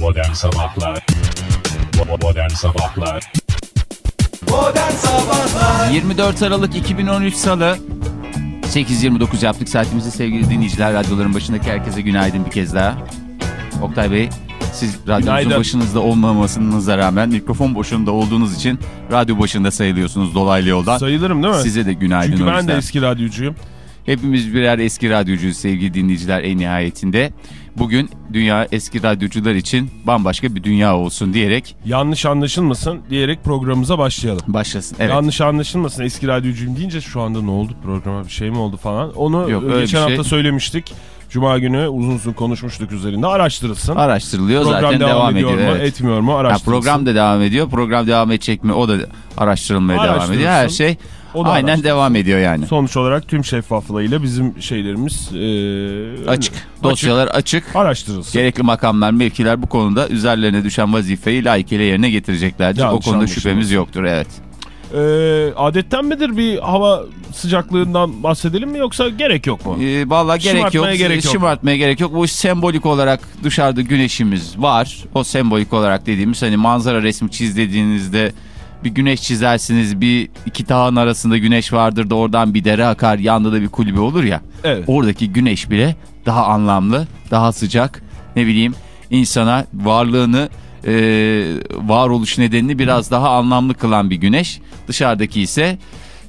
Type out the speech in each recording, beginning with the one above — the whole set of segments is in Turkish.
Modern Sabahlar Modern Sabahlar 24 Aralık 2013 Salı 8.29 yaptık saatimizi sevgili dinleyiciler. Radyoların başındaki herkese günaydın bir kez daha. Oktay Bey siz radyonuzun Günaydın. başınızda olmamasınıza rağmen mikrofon başında olduğunuz için radyo başında sayılıyorsunuz dolaylı yoldan. Sayılırım değil mi? Size de günaydın. Çünkü ben de eski radyocuyum. Hepimiz birer eski radyocuyuz sevgili dinleyiciler en nihayetinde. Bugün dünya eski radyocular için bambaşka bir dünya olsun diyerek Yanlış anlaşılmasın diyerek programımıza başlayalım. başlasın. Evet. Yanlış anlaşılmasın eski radyocuyum deyince şu anda ne oldu programa bir şey mi oldu falan. Onu Yok, e, öyle geçen şey. hafta söylemiştik. Cuma günü uzun uzun konuşmuştuk üzerinde araştırılsın. Araştırılıyor Program zaten devam, devam, ediyor mu evet. etmiyor mu Ya araştırılsın. program da devam ediyor. Program devam edecek mi? O da araştırılmaya devam ediyor. Her şey O da aynen araştırılsın. devam ediyor yani. Sonuç olarak tüm şeffaflığıyla bizim şeylerimiz e, Açık. Dosyalar açık. araştırılsın. Gerekli makamlar, mevkiler bu konuda üzerlerine düşen vazifeyi layıkıyla yerine getireceklerdir. Yanlış o konuda şüphemiz yoktur. Evet. E, adetten midir bir hava sıcaklığından bahsedelim mi yoksa gerek yok mu? Ee, vallahi gerek yok. Gerek yok. Şımartmaya gerek yok. Bu sembolik olarak dışarıda güneşimiz var. O sembolik olarak dediğimiz hani manzara resmi çiz dediğinizde bir güneş çizersiniz. Bir iki dağın arasında güneş vardır da oradan bir dere akar. Yanında da bir kulübe olur ya. Evet. Oradaki güneş bile daha anlamlı, daha sıcak. Ne bileyim insana varlığını, e, varoluş nedenini biraz daha anlamlı kılan bir güneş. Dışarıdaki ise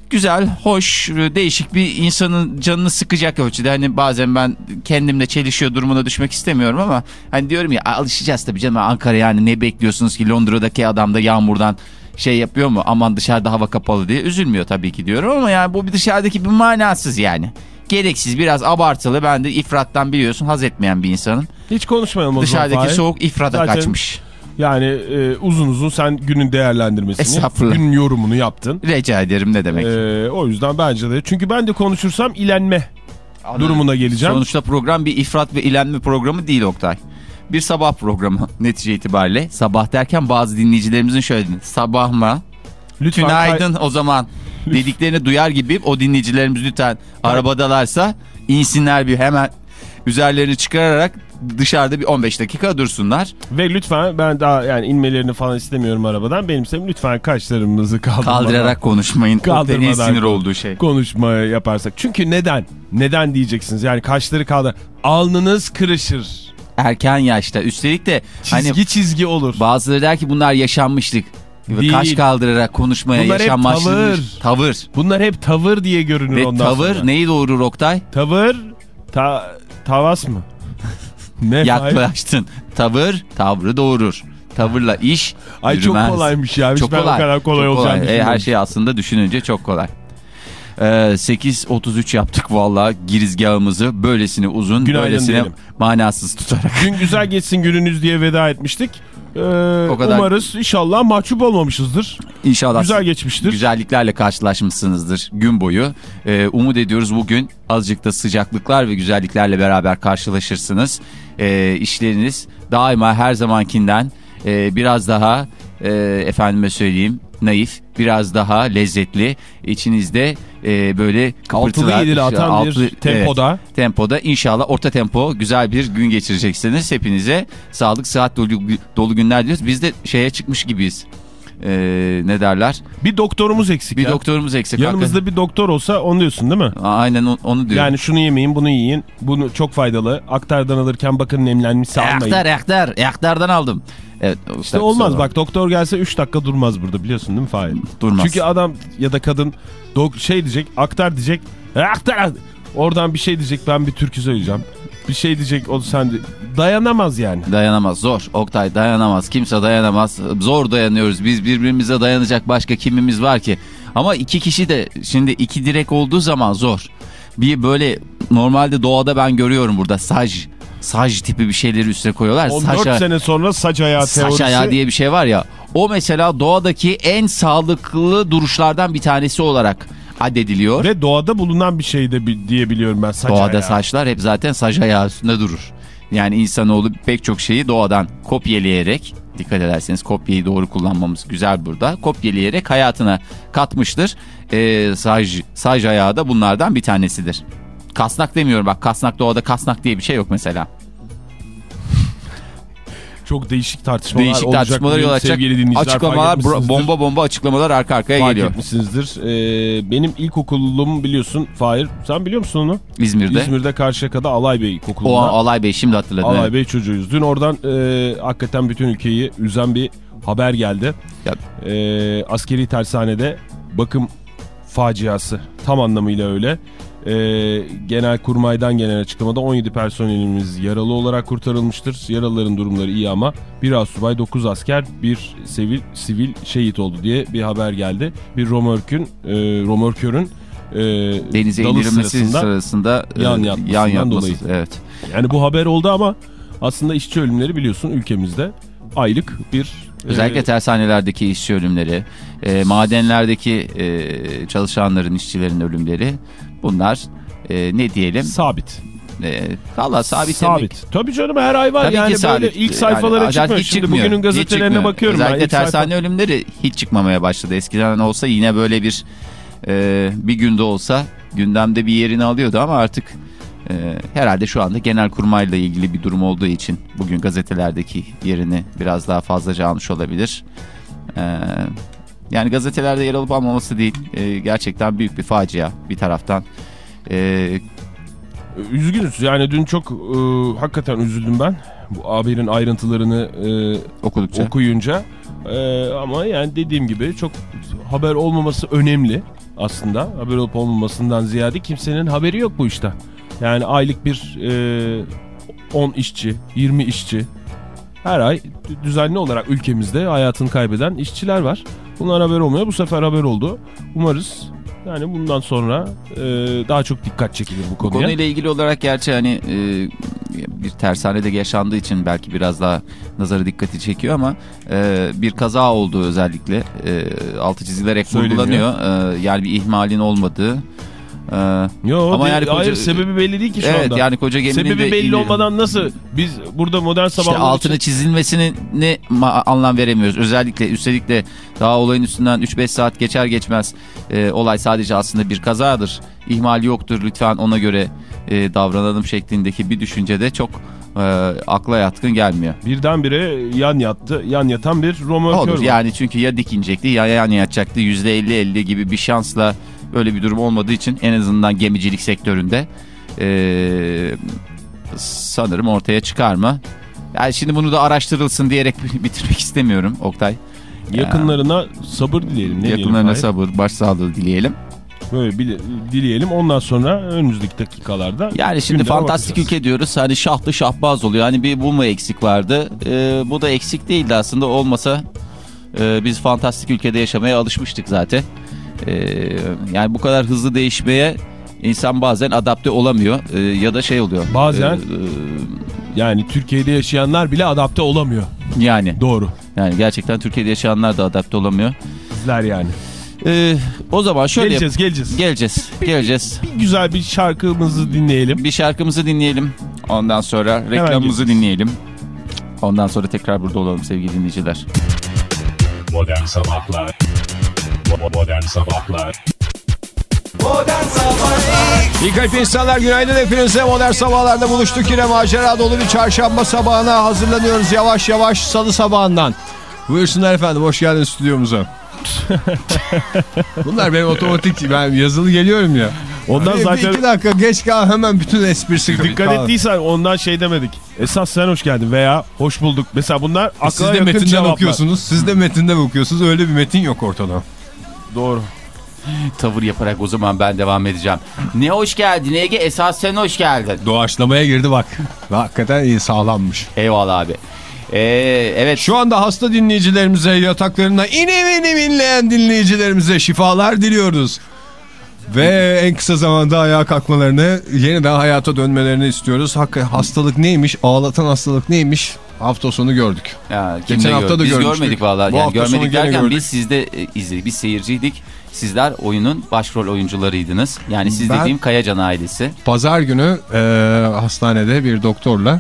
güzel, hoş, değişik bir insanın canını sıkacak ölçüde. Hani bazen ben kendimle çelişiyor durumuna düşmek istemiyorum ama hani diyorum ya alışacağız tabii canım Ankara yani ne bekliyorsunuz ki Londra'daki adam da yağmurdan şey yapıyor mu aman dışarıda hava kapalı diye üzülmüyor tabii ki diyorum ama yani bu bir dışarıdaki bir manasız yani. Gereksiz biraz abartılı ben de ifrattan biliyorsun haz etmeyen bir insanım. Hiç konuşmayalım o zaman. Dışarıdaki Fahir. soğuk ifrata Zaten- kaçmış. Yani e, uzun uzun sen günün değerlendirmesini, günün yorumunu yaptın. Rica ederim ne demek. E, o yüzden bence de. Çünkü ben de konuşursam ilenme durumuna geleceğim. Sonuçta program bir ifrat ve ilenme programı değil Oktay. Bir sabah programı netice itibariyle. Sabah derken bazı dinleyicilerimizin şöyle dedi. Sabah mı? Lütfen Günaydın o zaman dediklerini duyar gibi o dinleyicilerimiz lütfen arabadalarsa insinler bir hemen üzerlerini çıkararak dışarıda bir 15 dakika dursunlar. Ve lütfen ben daha yani inmelerini falan istemiyorum arabadan. Benimse lütfen kaşlarımızı kaldırmadan Kaldırarak konuşmayın. Kaldırmadan sinir olduğu şey. konuşma yaparsak. Çünkü neden? Neden diyeceksiniz? Yani kaşları kaldır. Alnınız kırışır. Erken yaşta üstelik de Çizgi hani çizgi olur. bazıları der ki bunlar yaşanmışlık. Değil. Kaş kaldırarak konuşmaya Bunlar hep yaşanmışlık. tavır. Tavır. Bunlar hep tavır diye görünür Ve ondan tavır sonra. neyi doğurur Oktay? Tavır ta, tavas mı? ne? Hayır. Yaklaştın. Tavır tavrı doğurur. Tavırla iş Ay çok yürümez. kolaymış ya. Hiç Çok ben kolay. o kadar kolay Çok olacağını E, her şey aslında düşününce çok kolay. Ee, 8.33 yaptık valla girizgahımızı böylesine uzun, Günaydın böylesine diyelim. manasız tutarak. Gün güzel geçsin gününüz diye veda etmiştik. Ee, kadar. Umarız inşallah mahcup olmamışızdır. İnşallah Güzel geçmiştir. güzelliklerle karşılaşmışsınızdır gün boyu. Ee, umut ediyoruz bugün azıcık da sıcaklıklar ve güzelliklerle beraber karşılaşırsınız. Ee, işleriniz daima her zamankinden e, biraz daha e, efendime söyleyeyim naif, biraz daha lezzetli. İçinizde e, böyle kıpırtılar. Altılı yedili atan altı- bir tempoda. Evet, tempoda inşallah orta tempo güzel bir gün geçireceksiniz. Hepinize sağlık, sıhhat dolu, dolu günler diliyoruz. Biz de şeye çıkmış gibiyiz. Ee, ne derler? Bir doktorumuz eksik Bir ya. doktorumuz eksik. Yanımızda bir doktor olsa onu diyorsun değil mi? Hakikaten. Aynen o- onu diyorum. Yani şunu yemeyin bunu yiyin. Bunu çok faydalı. Aktardan alırken bakın nemlenmişse almayın. Aktar, aktar. Aktardan aldım. Evet. İşte olmaz bak doktor gelse 3 dakika durmaz burada biliyorsun değil mi Fahir? Durmaz. Çünkü adam ya da kadın şey diyecek aktar diyecek. "E, Aktar oradan bir şey diyecek ben bir türkü söyleyeceğim. Bir şey diyecek o sen de dayanamaz yani. Dayanamaz zor. Oktay dayanamaz. Kimse dayanamaz. Zor dayanıyoruz. Biz birbirimize dayanacak başka kimimiz var ki? Ama iki kişi de şimdi iki direk olduğu zaman zor. Bir böyle normalde doğada ben görüyorum burada saj. Saj tipi bir şeyleri üstüne koyuyorlar. 14 Saç, sene sonra saç ayağı teorisi. saç ayağı diye bir şey var ya. O mesela doğadaki en sağlıklı duruşlardan bir tanesi olarak addediliyor. Ve doğada bulunan bir şey de bi- diye biliyorum ben saç Doğada ayağı. saçlar hep zaten saç ayağı üstünde durur. Yani insanoğlu pek çok şeyi doğadan kopyalayarak dikkat ederseniz kopyayı doğru kullanmamız güzel burada. Kopyalayarak hayatına katmıştır. Ee, saj, saj ayağı da bunlardan bir tanesidir. Kasnak demiyorum bak kasnak doğada kasnak diye bir şey yok mesela. Çok değişik tartışmalar Değişik olacak. tartışmalara bugün yol açacak açıklamalar, fark bomba bomba açıklamalar arka arkaya Fark geliyor. etmişsinizdir. Ee, benim ilkokulum biliyorsun Fahir. Sen biliyor musun onu? İzmir'de. İzmir'de Karşıyaka'da Alay Bey ilkokulunda. O Alay Bey şimdi hatırladım. Alay evet. Bey çocuğuyuz. Dün oradan e, hakikaten bütün ülkeyi üzen bir haber geldi. Ya- E, askeri tersanede bakım faciası tam anlamıyla öyle. E, genel kurmaydan gelen açıklamada 17 personelimiz yaralı olarak kurtarılmıştır. Yaralıların durumları iyi ama bir asubay 9 asker bir sivil, sivil şehit oldu diye bir haber geldi. Bir romörkün, e, romörkörün e, Denize indirilmesi sırasında sırasında, e, yan yatmasından yan yatması. dolayı. Evet. yani bu haber oldu ama aslında işçi ölümleri biliyorsun ülkemizde aylık bir... Özellikle e, tersanelerdeki işçi ölümleri, e, madenlerdeki e, çalışanların, işçilerin ölümleri bunlar e, ne diyelim? sabit. E, Valla sabit, Sabit. demek. Tabii canım her ay var Tabii yani ki böyle sabit. ilk sayfalara Yani çıkmıyor. hiç Şimdi çıkmıyor, bugünün gazetelerine çıkmıyor. bakıyorum ben. Özellikle sayfa- tersane ölümleri hiç çıkmamaya başladı. Eskiden olsa yine böyle bir e, bir günde olsa gündemde bir yerini alıyordu ama artık e, herhalde şu anda genel kurmayla ilgili bir durum olduğu için bugün gazetelerdeki yerini biraz daha fazlaca almış olabilir. E, yani gazetelerde yer alıp almaması değil e, gerçekten büyük bir facia bir taraftan. E, Üzgünüz yani dün çok e, hakikaten üzüldüm ben. Bu haberin ayrıntılarını e, okudukça. okuyunca. E, ama yani dediğim gibi çok haber olmaması önemli aslında. Haber olup olmamasından ziyade kimsenin haberi yok bu işten. Yani aylık bir e, 10 işçi, 20 işçi her ay dü- düzenli olarak ülkemizde hayatını kaybeden işçiler var. Bunlar haber olmuyor. Bu sefer haber oldu. Umarız yani bundan sonra e, daha çok dikkat çekilir bu Bu konuya. konuyla ilgili olarak gerçi hani e, bir tersanede yaşandığı için belki biraz daha nazarı dikkati çekiyor ama e, bir kaza olduğu özellikle e, altı çizilerek vurgulanıyor. E, yani bir ihmalin olmadığı. E, Yo, Ama de- yani koca- hayır sebebi belli değil ki şu evet anda. yani koca geminin sebebi de belli ili- olmadan nasıl biz burada modern işte sabahlar altını için çizilmesini ne anlam veremiyoruz. Özellikle üstelik de daha olayın üstünden 3-5 saat geçer geçmez e, olay sadece aslında bir kazadır. İhmal yoktur lütfen ona göre e, davranalım şeklindeki bir düşünce de çok e, akla yatkın gelmiyor. birdenbire yan yattı. Yan yatan bir romörkör Olur var. yani çünkü ya dik inecekti ya yan yatacaktı %50-50 gibi bir şansla böyle bir durum olmadığı için en azından gemicilik sektöründe e, sanırım ortaya çıkar mı? Yani şimdi bunu da araştırılsın diyerek bitirmek istemiyorum Oktay. Yakınlarına sabır dileyelim. Ne Yakınlarına diyelim, sabır, başsağlığı dileyelim. Böyle bile- dileyelim. Ondan sonra önümüzdeki dakikalarda Yani şimdi fantastik bakacağız. ülke diyoruz. Hani şahtı şahbaz oluyor. Hani bir bu mu eksik vardı? Ee, bu da eksik değildi aslında. Olmasa e, biz fantastik ülkede yaşamaya alışmıştık zaten. Ee, yani bu kadar hızlı değişmeye insan bazen adapte olamıyor. Ee, ya da şey oluyor. Bazen- Ee, Yani Türkiye'de yaşayanlar bile adapte olamıyor. e, yani. Doğru. Yani gerçekten Türkiye'de yaşayanlar da adapte olamıyor. Bizler yani. Ee, o zaman şöyle geleceğiz geleceğiz. geleceğiz. Geleceğiz. Bir güzel bir şarkımızı dinleyelim. Bir şarkımızı dinleyelim. Ondan sonra reklamımızı dinleyelim. Ondan sonra tekrar burada olalım sevgili dinleyiciler. Modern Sabahlar Bo- Modern Sabahlar İyi kalp insanlar günaydın hepinize modern sabahlarda buluştuk yine macera dolu bir çarşamba sabahına hazırlanıyoruz yavaş yavaş salı sabahından. Buyursunlar efendim hoş geldiniz stüdyomuza. Bunlar benim otomatik ben yazılı geliyorum ya. Ondan Bir- zaten bir iki dakika geç kal hemen bütün esprisi dikkat kal. ettiysen ondan şey demedik. Esas sen hoş geldin veya hoş bulduk. Mesela bunlar akla Siz de yakın metinde cevaplar. bakıyorsunuz. Siz de metinde bakıyorsunuz. Öyle bir metin yok ortada. Doğru. Tavır yaparak o zaman ben devam edeceğim. Ne hoş geldin Ege esas sen hoş geldin. Doğaçlamaya girdi bak. Hakikaten iyi sağlammış. Eyvallah abi. Ee, evet Şu anda hasta dinleyicilerimize yataklarına inim inim inleyen dinleyicilerimize şifalar diliyoruz. Ve en kısa zamanda ayağa kalkmalarını, yeniden hayata dönmelerini istiyoruz. Hakkı hastalık neymiş, ağlatan hastalık neymiş hafta sonu gördük. Ya, Geçen hafta da Biz görmüştük. görmedik vallahi. Bu Yani hafta görmedik derken gördük. biz sizde e, izledik. Biz seyirciydik. Sizler oyunun başrol oyuncularıydınız. Yani siz Ben- dediğim Kayacan ailesi. Pazar günü e, hastanede bir doktorla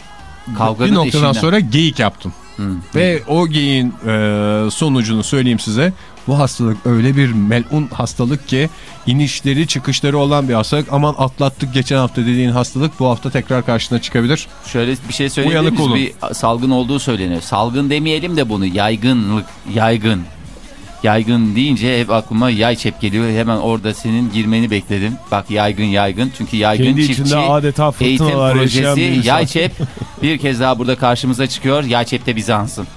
Kavganın bir noktadan eşiğinden. sonra geyik yaptım. Hı. Ve o geyiğin e, sonucunu söyleyeyim size. Bu hastalık öyle bir melun hastalık ki inişleri çıkışları olan bir hastalık. Aman atlattık geçen hafta dediğin hastalık bu hafta tekrar karşına çıkabilir. Şöyle bir şey miyiz? olun. Bir salgın olduğu söyleniyor. Salgın demeyelim de bunu yaygınlık, yaygın. Yaygın deyince hep aklıma yay çep geliyor. Hemen orada senin girmeni bekledim. Bak yaygın yaygın. Çünkü yaygın Kendi çiftçi adeta eğitim projesi yay çep bir kez daha burada karşımıza çıkıyor. Yay çepte Bizans'ın.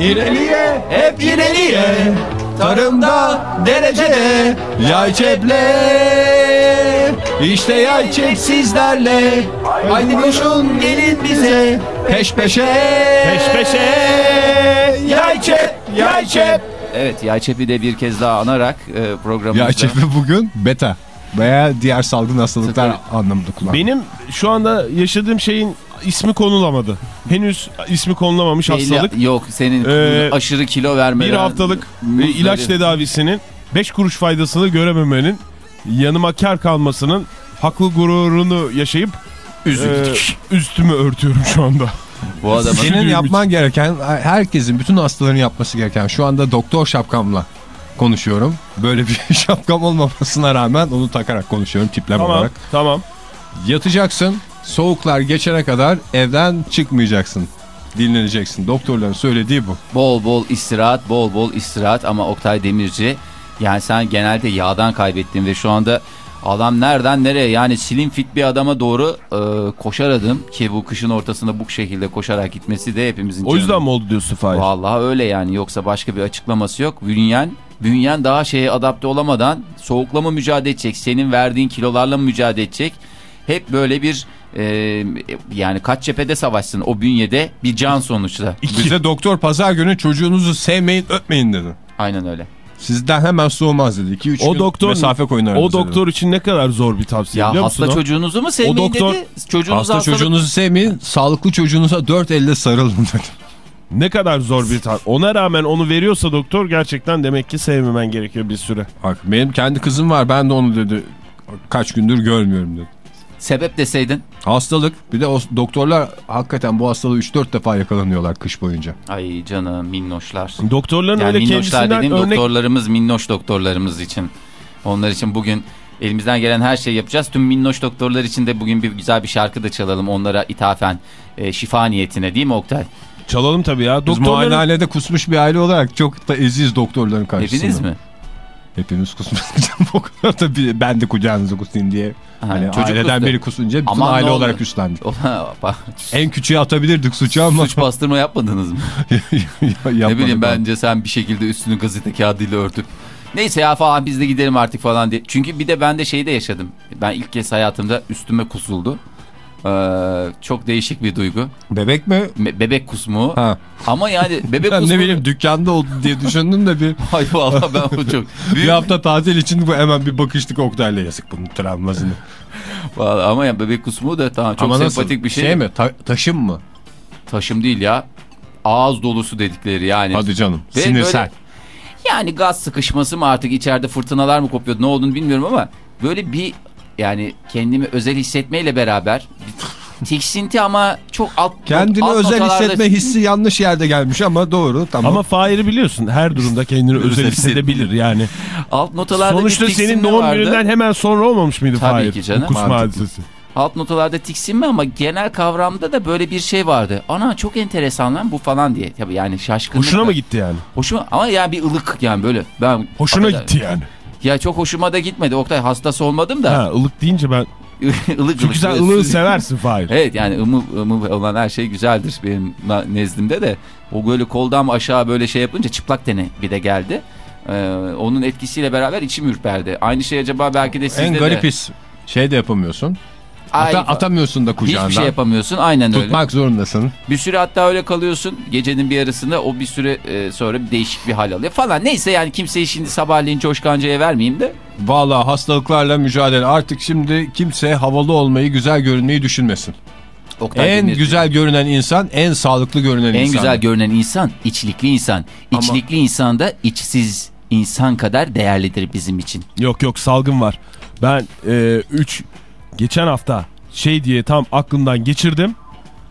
İleriye hep ileriye Tarımda derecede Yay çeple. İşte yay çep sizlerle Haydi koşun gelin bize Peş peşe. Peş peşe. Yay çep yay çep Evet yay çepi de bir kez daha anarak e, programımızda. Yay çepi bugün beta veya diğer salgın hastalıklar anlamında kullanılıyor. Benim şu anda yaşadığım şeyin ismi konulamadı. Henüz ismi konulamamış Belli- hastalık. Yok senin Ee, aşırı kilo vermeden. Bir haftalık e, muzları- ilaç tedavisinin 5 kuruş faydasını görememenin yanıma kar kalmasının haklı gururunu yaşayıp e, üstümü örtüyorum şu anda. Bu adamın Senin yapman gereken herkesin bütün hastaların yapması gereken şu anda doktor şapkamla konuşuyorum. Böyle bir şapkam olmamasına rağmen onu takarak konuşuyorum tiplem Tamam olarak. tamam. Yatacaksın soğuklar geçene kadar evden çıkmayacaksın. Dinleneceksin. Doktorların söylediği bu. bol bol istirahat, bol bol istirahat ama Oktay Demirci yani sen genelde yağdan kaybettin ve şu anda adam nereden nereye yani slim fit bir adama doğru e, koşar adım ki bu kışın ortasında bu şekilde koşarak gitmesi de hepimizin O yüzden canını- mi oldu diyorsun Fahir? Vallahi öyle yani yoksa başka bir açıklaması yok. Bünyen, bünyen daha şeye adapte olamadan soğukla mı mücadele edecek, senin verdiğin kilolarla mı mücadele edecek? Hep böyle bir e, yani kaç cephede savaşsın o bünyede bir can sonuçta. Bize doktor pazar günü çocuğunuzu sevmeyin öpmeyin dedi. Aynen öyle. Sizden hemen soğumaz dedi. 2-3 O gün doktor mesafe koyun O aranızda dedi. doktor için ne kadar zor bir tavsiye Ya biliyor hasta musun o? çocuğunuzu mu sevmeyin O doktor- dedi. Çocuğunuz Hasta hastalık- çocuğunuzu sevmeyin, sağlıklı çocuğunuza dört elle sarılın dedi. Ne kadar zor bir tar. Ona rağmen onu veriyorsa doktor gerçekten demek ki sevmemen gerekiyor bir süre. Bak benim kendi kızım var ben de onu dedi kaç gündür görmüyorum dedi. Sebep deseydin. Hastalık bir de o doktorlar hakikaten bu hastalığı 3-4 defa yakalanıyorlar kış boyunca. Ay canım minnoşlar. Doktorların Yani öyle minnoşlar kendisinden dediğim örnek... doktorlarımız minnoş doktorlarımız için. Onlar için bugün elimizden gelen her şeyi yapacağız. Tüm minnoş doktorlar için de bugün bir güzel bir şarkı da çalalım onlara ithafen e, şifa niyetine değil mi Oktay? Çalalım tabii ya. Biz Doktorların... muayenehanede kusmuş bir aile olarak çok da eziz doktorların karşısında. Hepiniz mi? Hepimiz kusmayacağım o kadar da bir- ben de kucağınıza kusayım diye. Ha, hani çocuk aileden kustu. biri kusunca bütün Aman aile ne olarak üstlendik. Ona bak, En küçüğe atabilirdik suçu ama Suç bastırma yapmadınız mı? ne yapmadık bileyim abi. bence sen bir şekilde üstünü gazete kağıdıyla örtüp neyse ya falan biz de gidelim artık falan diye. Çünkü bir de ben de şeyi de yaşadım. Ben ilk kez hayatımda üstüme kusuldu. Ee, çok değişik bir duygu. Bebek mi? Me- bebek kusmu. Ha. Ama yani bebek Ben kusmu. ne bileyim dükkanda oldu diye düşündüm de bir, Ay vallahi ben bu çok. bir hafta tatil için bu hemen bir bakıştık Oktay'la yazık bunun travmasını. Vallahi ama ya bebek kusmu da tamam çok Ama nasıl? sempatik bir şey. Şey mi? Ta- taşım mı? Taşım değil ya. Ağız dolusu dedikleri yani. Hadi canım. Ve Sinirsel. böyle- Yani gaz sıkışması mı artık içeride fırtınalar mı kopuyordu ne olduğunu bilmiyorum ama böyle bir yani kendimi özel hissetmeyle beraber tiksinti ama çok alt Kendini alt özel notalarda- hissetme hissi yanlış yerde gelmiş ama doğru tamam. Ama Fahir'i biliyorsun her durumda kendini özel hissedebilir yani. alt notalarda Sonuçta senin doğum vardı. gününden hemen sonra olmamış mıydı Tabii Fahir? ki canım. Mantıklı. hadisesi. Alt notalarda tiksinme ama genel kavramda da böyle bir şey vardı. Ana çok enteresan lan bu falan diye. Tabii yani şaşkınlık. Hoşuna da- mı gitti yani? Hoşuma ama yani bir ılık yani böyle. Ben Hoşuna gitti yani. Ya çok hoşuma da gitmedi. Oktay hastası olmadım da. Ha, ılık deyince ben... ılık Çünkü sen ılık. ılığı seversin Fahir. Evet yani ımı, ımı olan her şey güzeldir benim nezdimde de. O böyle koldan aşağı böyle şey yapınca çıplak tene bir de geldi. Ee, onun etkisiyle beraber içim ürperdi. Aynı şey acaba belki de sizde en de. garip his şey de yapamıyorsun. Ata- atamıyorsun da kucağından. Hiçbir şey yapamıyorsun aynen öyle. Tutmak zorundasın. Bir süre hatta öyle kalıyorsun. Gecenin bir yarısında o bir süre e, sonra bir değişik bir hal alıyor falan. Neyse yani kimseyi şimdi sabahleyin coşkancaya vermeyeyim de. Vallahi hastalıklarla mücadele. Artık şimdi kimse havalı olmayı, güzel görünmeyi düşünmesin. Oktay en güzel görünen insan, en sağlıklı görünen En insan. güzel görünen insan içlikli insan. İçlikli insan da içsiz insan kadar değerlidir bizim için. Yok yok salgın var. Ben 3 geçen hafta şey diye tam aklımdan geçirdim.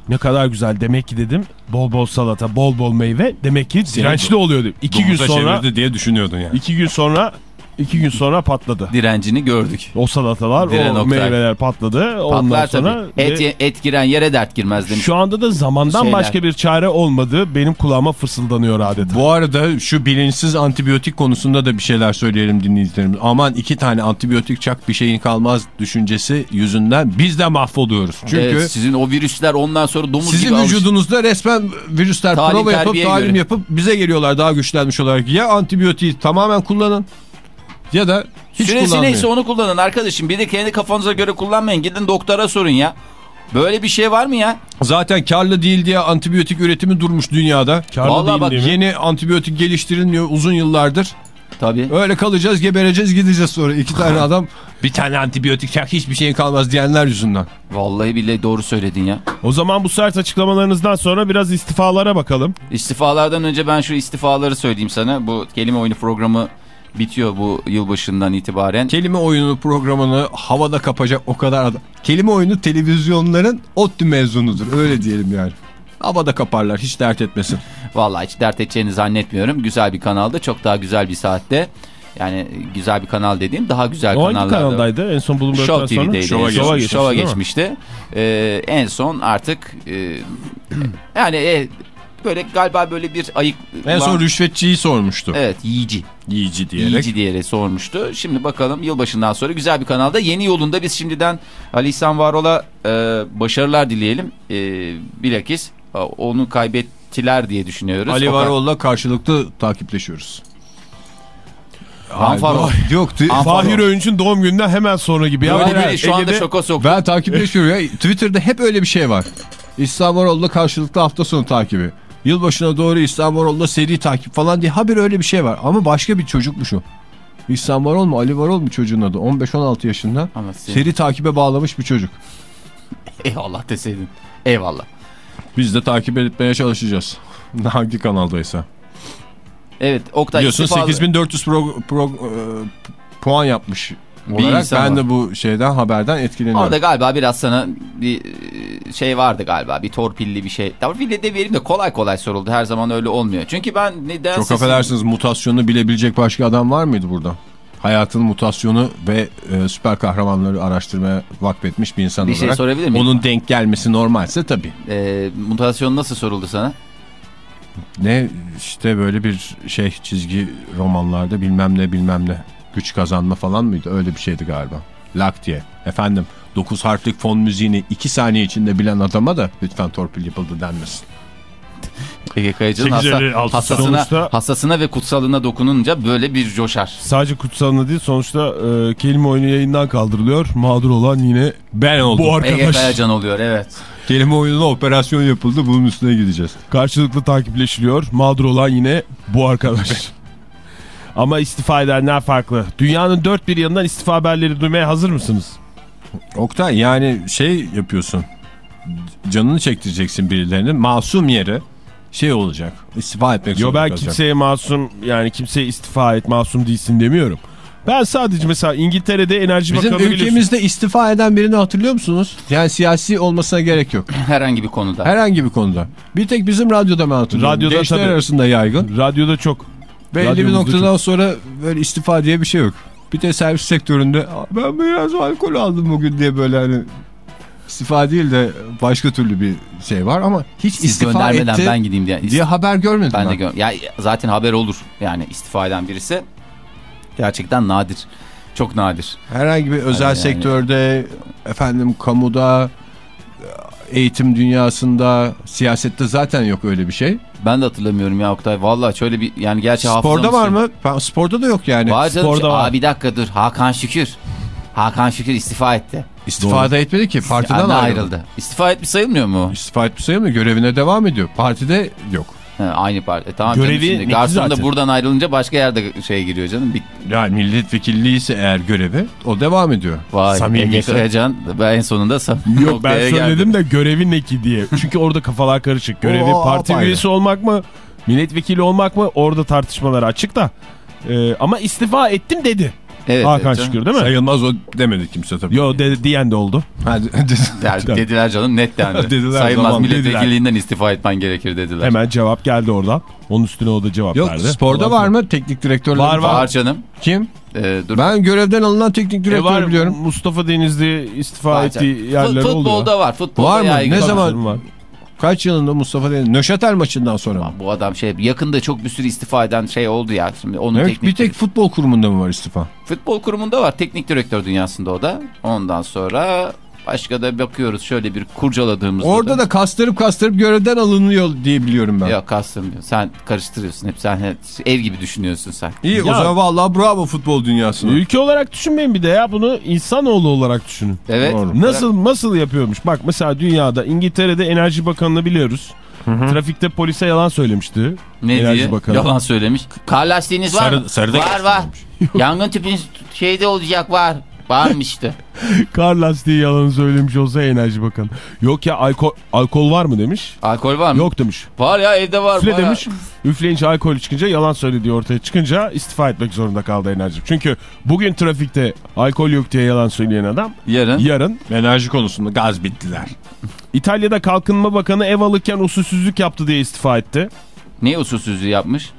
Ne kadar güzel demek ki dedim. Bol bol salata, bol bol meyve demek ki dirençli oluyor dedim. İki gün sonra diye düşünüyordun yani. iki gün sonra iki gün sonra patladı. Direncini gördük. O salatalar, Diren o Oktay. meyveler patladı. Ondan Patlar sonra tabii. Et, ve et giren yere dert girmez demiş. şu anda da zamandan Şeyler. başka bir çare olmadı. Benim kulağıma fısıldanıyor adeta. Bu arada şu bilinçsiz antibiyotik konusunda da bir şeyler söyleyelim dinleyicilerimiz. Aman iki tane antibiyotik çak bir şeyin kalmaz düşüncesi yüzünden biz de mahvoluyoruz. Çünkü Evet, sizin o virüsler ondan sonra domuz sizin vücudunuzda resmen virüsler Talim, prova yapıp talim göre. yapıp bize geliyorlar daha güçlenmiş olarak. Ya antibiyotiği tamamen kullanın ya da hiç Süresi kullanmayın. neyse onu kullanın arkadaşım. Bir de kendi kafanıza göre kullanmayın. Gidin doktora sorun ya. Böyle bir şey var mı ya? Zaten karlı değil diye antibiyotik üretimi durmuş dünyada. Karlı Vallahi değil bak, değil? Yeni antibiyotik geliştirilmiyor uzun yıllardır. Tabii. Öyle kalacağız gebereceğiz gideceğiz sonra. iki tane adam bir tane antibiyotik çak hiçbir şeyin kalmaz diyenler yüzünden. Vallahi billahi doğru söyledin ya. O zaman bu sert açıklamalarınızdan sonra biraz istifalara bakalım. İstifalardan önce ben şu istifaları söyleyeyim sana. Bu kelime oyunu programı bitiyor bu yılbaşından itibaren. Kelime oyunu programını havada kapacak o kadar adam. Kelime oyunu televizyonların ODTÜ mezunudur öyle diyelim yani. Havada kaparlar hiç dert etmesin. Vallahi hiç dert edeceğini zannetmiyorum. Güzel bir kanalda çok daha güzel bir saatte. Yani güzel bir kanal dediğim daha güzel O hangi kanallarda. kanaldaydı? En son Show sonra? TV'deydi. Show'a en son. geçmiş, Show'a değil mi? geçmişti. Ee, en son artık e, yani e, böyle galiba böyle bir ayık En son rüşvetçiyi sormuştu. Evet yiyici. Yiyici diyerek. Yiyici diyerek sormuştu. Şimdi bakalım yılbaşından sonra güzel bir kanalda. Yeni yolunda biz şimdiden Ali İhsan Varol'a e, başarılar dileyelim. E, bilakis e, onu kaybettiler diye düşünüyoruz. Ali Varol'la karşılıklı takipleşiyoruz. Han Farol. Yok Han Fahir. Öğünç'ün doğum gününden hemen sonra gibi. Ya, bugün biri şu anda Ege'de- şoka soktu. ben takipleşiyorum ya. Twitter'da hep öyle bir şey var. İhsan Varol'la karşılıklı hafta sonu takibi. Yılbaşına doğru İhsan Varol'la seri takip falan diye haber öyle bir şey var. Ama başka bir çocukmuş o. İhsan Varol mu Ali Varol mu çocuğun adı? 15-16 yaşında. Ama sen- Seri takibe bağlamış bir çocuk. Eyvallah deseydin. Eyvallah. Biz de takip etmeye çalışacağız. Hangi kanaldaysa. Evet Oktay Biliyorsun istifalı- 8400 pro, pro- e, puan yapmış. Bir olarak insan ben var. de bu şeyden haberden etkileniyorum. Orada galiba biraz sana bir e, şey vardı galiba. Bir torpilli bir şey. Torpilli de vereyim de kolay kolay soruldu. Her zaman öyle olmuyor. Çünkü ben neden Çok affedersiniz mutasyonu bilebilecek başka adam var mıydı burada? Hayatının mutasyonu ve e, süper kahramanları araştırmaya vakfetmiş bir insan Bir şey olarak. sorabilir miyim? Onun denk gelmesi normalse tabii. E, mutasyon nasıl soruldu sana? Ne işte böyle bir şey çizgi romanlarda bilmem ne bilmem ne. Güç kazanma falan mıydı? Öyle bir şeydi galiba. Lak diye. Efendim 9 harflik fon müziğini 2 saniye içinde bilen adama da lütfen torpil yapıldı denmesin. Ege hassa- altı hassasına, sonuçta- hassasına ve kutsalına dokununca böyle bir coşar. Sadece kutsalına değil sonuçta e, kelime oyunu yayından kaldırılıyor. Mağdur olan yine Ben oldum. bu Ege arkadaş. Kayacan oluyor evet. Kelime oyununa operasyon yapıldı bunun üstüne gideceğiz. Karşılıklı takipleşiliyor. Mağdur olan yine bu arkadaş. Ama istifa edenler farklı. Dünyanın dört bir yanından istifa haberleri duymaya hazır mısınız? Oktay yani şey yapıyorsun. Canını çektireceksin birilerinin masum yeri şey olacak. İstifa etmek Yo zorunda ben kalacak. kimseye masum yani kimseye istifa et masum değilsin demiyorum. Ben sadece mesela İngiltere'de Enerji Bizim Bakanı biliyorsun. ülkemizde istifa eden birini hatırlıyor musunuz? Yani siyasi olmasına gerek yok. Herhangi bir konuda. Herhangi bir konuda. Bir tek bizim radyoda ben hatırlıyorum. Radyoda Gençler tabii. arasında yaygın. Radyoda çok. Belli bir noktadan sonra böyle istifa diye bir şey yok. Bir de servis sektöründe "Aa, ben biraz alkol aldım bugün diye böyle hani istifa değil de başka türlü bir şey var ama hiç Siz istifa göndermeden etti ben gideyim diye. diye haber görmedim Ben ben. de gör. Ya zaten haber olur. Yani istifa eden birisi gerçekten nadir. Çok nadir. Herhangi bir özel Yani- sektörde, efendim kamuda, eğitim dünyasında, siyasette zaten yok öyle bir şey. Ben de hatırlamıyorum ya Oktay. Vallahi şöyle bir yani gerçi Sporda var mı? Ben- Sporda da yok yani. Var canım. Sporda var. Aa, bir dakika dur. Hakan Şükür. Hakan Şükür istifa etti. İstifa da etmedi ki. Partiden ayrıldı. ayrıldı. İstifa etmiş sayılmıyor mu? İstifa etmiş sayılmıyor. Görevine devam ediyor. Partide yok. He, aynı parti. E, tamam Görevi canım şimdi. Garson da buradan ayrılınca başka yerde şey giriyor canım. Bir, Yani milletvekilliği ise eğer görevi o devam ediyor. vay Samimi Ege. Kayacan ben en sonunda samimi Yok ben söyledim geldim. de görevi ne ki diye. Çünkü orada kafalar karışık. Görevi O parti apayrı. üyesi olmak mı? Milletvekili olmak mı? Orada tartışmalar açık da. Ee, ama istifa ettim dedi. Evet, Hakan evet. Şükür değil mi? Sayılmaz o demedi kimse tabii. Yo de, diyen de oldu. Dediler canım net dendi. Dediler, Sayılmaz tamam, milletvekilliğinden istifa etmen gerekir dediler. Hemen cevap geldi oradan. Onun üstüne o da cevap Yok verdi. sporda Ondan var mı teknik direktörler? Var, var. Var canım. Kim? Ee, dur. Ben görevden alınan teknik E direktör var biliyorum. Mustafa Denizli istifa Var ettiği yerler Fut- oluyor. Futbolda var. Futbolda Var mı? Ne zaman? var. Kaç yılında Mustafa Deniz? Nöşatel maçından sonra mı? Bu adam şey yakında çok bir sürü istifa eden şey oldu ya. Şimdi onun Evet, teknik bir tek futbol kurumunda mı var istifa? futbol kurumunda var. Teknik direktör dünyasında o da. Ondan sonra başka da bakıyoruz şöyle bir kurcaladığımızda. Orada da kastırıp kastırıp görevden alınıyor diye biliyorum ben. Yok kastırmıyor. Sen karıştırıyorsun hep. Sen ev gibi düşünüyorsun sen. İyi o Ya- zaman vallahi bravo futbol dünyasına. Ülke olarak düşünmeyin bir de ya bunu insanoğlu olarak düşünün. Evet. Doğru. Nasıl nasıl yapıyormuş? Bak mesela dünyada İngiltere'de Enerji Bakanı'nı biliyoruz. Trafikte polise yalan söylemişti. Ne Enerji diye? Bakanı. Yalan söylemiş. Kar lastiğiniz var Sarı- mı? sarıda var var. Yangın tüpünüz şeyde olacak var. Varmıştı. Kar lastiği yalanı söylemiş olsa Enerji Bakanı. Yok ya alkol, alkol var mı demiş. Alkol var mı? Yok demiş. Var ya evde var. Üfle bayağı. demiş. Üfleyince alkol çıkınca yalan söylediği ortaya çıkınca istifa etmek zorunda kaldı Enerji. Çünkü bugün trafikte alkol yok diye yalan söyleyen adam Yarın. yarın Enerji konusunda gaz bittiler. İtalya'da Kalkınma Bakanı ev alırken usulsüzlük yaptı diye istifa etti. Ne usulsüzlüğü yapmış?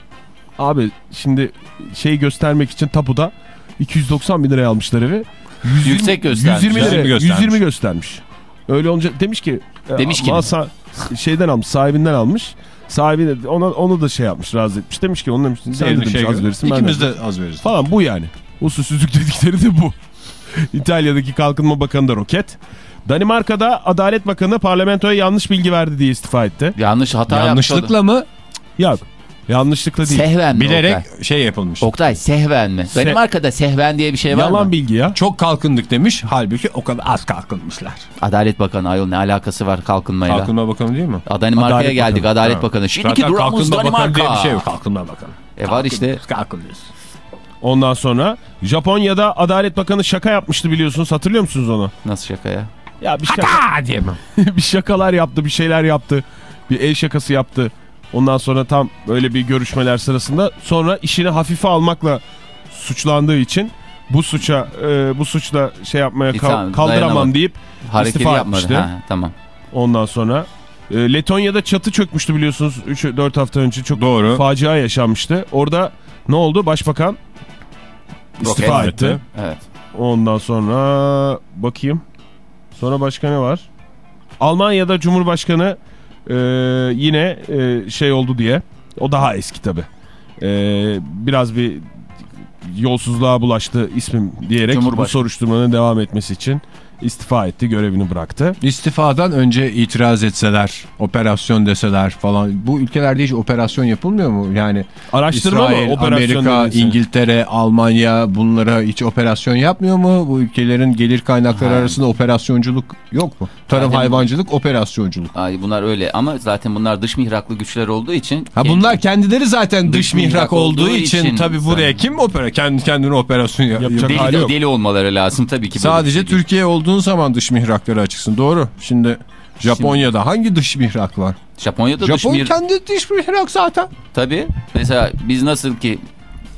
Abi şimdi şey göstermek için tapuda 290 bin liraya almışlar evi. 120, Yüksek göstermiş. 120 liraya 120 göstermiş. 120 göstermiş. Öyle olunca demiş ki Demiş ki mal mi? sa- şeyden almış sahibinden almış. Sahibi de ona, onu da şey yapmış razı etmiş. Demiş ki onu demiş sen de demiş şey az verirsin ben İkimiz de. de az veririz. Falan bu yani. Usulsüzlük dedikleri de bu. İtalya'daki Kalkınma Bakanı da roket. Danimarka'da Adalet Bakanı parlamentoya yanlış bilgi verdi diye istifa etti. Yanlış hata. Yanlışlıkla mı? Yok. Yanlışlıkla değil. Sehven mi Bilerek Oktay? şey yapılmış. Oktay sehven mi? Se- Danimarka'da sehven diye bir şey var Yalan mı? bilgi ya. Çok kalkındık demiş. Halbuki o kadar az kalkınmışlar. Adalet Bakanı ayol ne alakası var kalkınmayla? Kalkınma Bakanı değil mi? Danimarka'ya Adalet geldik Bakanı. Adalet Ha. Bakanı. Şimdiki Zaten durağımız Kalkınma Bakanı diye Danimarka. bir şey yok. Kalkınma Bakanı. E var işte. Kalkınıyoruz. Ondan sonra Japonya'da Adalet Bakanı şaka yapmıştı biliyorsunuz. Hatırlıyor musunuz onu? Nasıl şaka ya? Ya bir şaka. Aa diyemem. bir şakalar yaptı, bir şeyler yaptı. Bir el şakası yaptı. Ondan sonra tam böyle bir görüşmeler sırasında sonra işini hafife almakla suçlandığı için bu suça e, bu suçla şey yapmaya kal- kaldıramam deyip Hareketi İstifa yapmadı. etmişti. Ha, tamam. ondan sonra e, Letonya'da çatı çökmüştü biliyorsunuz 3-4 hafta önce çok Doğru. facia yaşanmıştı. Orada ne oldu? Başbakan istifa Roket. etti. Evet. Ondan sonra bakayım. Sonra başka ne var? Almanya'da Cumhurbaşkanı e, yine e, şey oldu diye. O daha eski tabi. biraz bir yolsuzluğa bulaştı ismim diyerek bu soruşturmanın devam etmesi için istifa etti, görevini bıraktı. İstifadan önce itiraz etseler, operasyon deseler falan. Bu ülkelerde hiç operasyon yapılmıyor mu? Yani Araştırma İsrail, mı? Amerika, dediyse? İngiltere, Almanya bunlara hiç operasyon yapmıyor mu? Bu ülkelerin gelir kaynakları Ha. arasında operasyonculuk yok mu? Tarım Zaten- hayvancılık operasyonculuk. Ay, bunlar öyle ama zaten bunlar dış mihraklı güçler olduğu için. Ha bunlar kendileri zaten dış, Dış mihrak, mihrak olduğu, olduğu için, için tabii buraya sen- kim opera kendi kendine operasyon yap- Yapacak yapıyor? hali deli, yok. deli olmaları lazım tabii ki. Sadece şey. Türkiye olduğun zaman dış mihrakları açıksın. Doğru. Şimdi Japonya'da hangi dış mihrak var? Japonya'da dış Japon mir... kendi dış mihrak zaten. Tabii. Mesela biz nasıl ki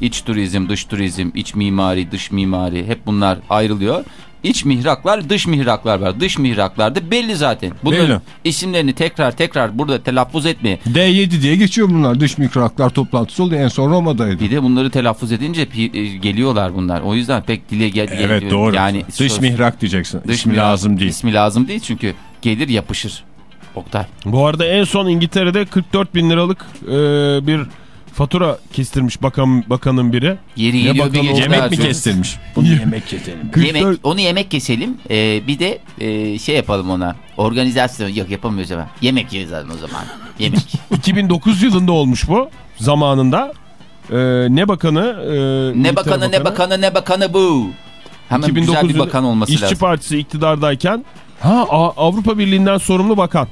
iç turizm, dış turizm, iç mimari, dış mimari hep bunlar ayrılıyor. İç mihraklar, dış mihraklar var. Dış mihraklarda belli zaten. Bunların Belli. isimlerini tekrar tekrar burada telaffuz etmeye. D7 diye geçiyor bunlar. Dış mihraklar toplantısı oldu. En son Roma'daydı. Bir de bunları telaffuz edince e, geliyorlar bunlar. O yüzden pek dile gel Evet gel- doğru. Yani dış söz- mihrak diyeceksin. dış İsmi mihrak- lazım değil. İsmi lazım değil çünkü gelir yapışır. Oktay. Bu arada en son İngiltere'de 44 bin liralık e, bir fatura kestirmiş bakan, bakanın biri. Yeri Ne geliyor bir gece yemek mi kestirmiş? Bunu yemek keselim. 44 Yemek, onu yemek keselim. Ee, bir de e, şey yapalım ona. Organizasyon yok yapamıyoruz ama. Yemek yeriz o zaman. Yemek. 2009 yılında olmuş bu zamanında. E, ne bakanı? e, ne İngiltere bakanı ne bakanı ne bakanı bu. Hemen güzel 2009 bir bakan olması İşçi lazım. Partisi iktidardayken ha Avrupa Birliği'nden sorumlu bakan.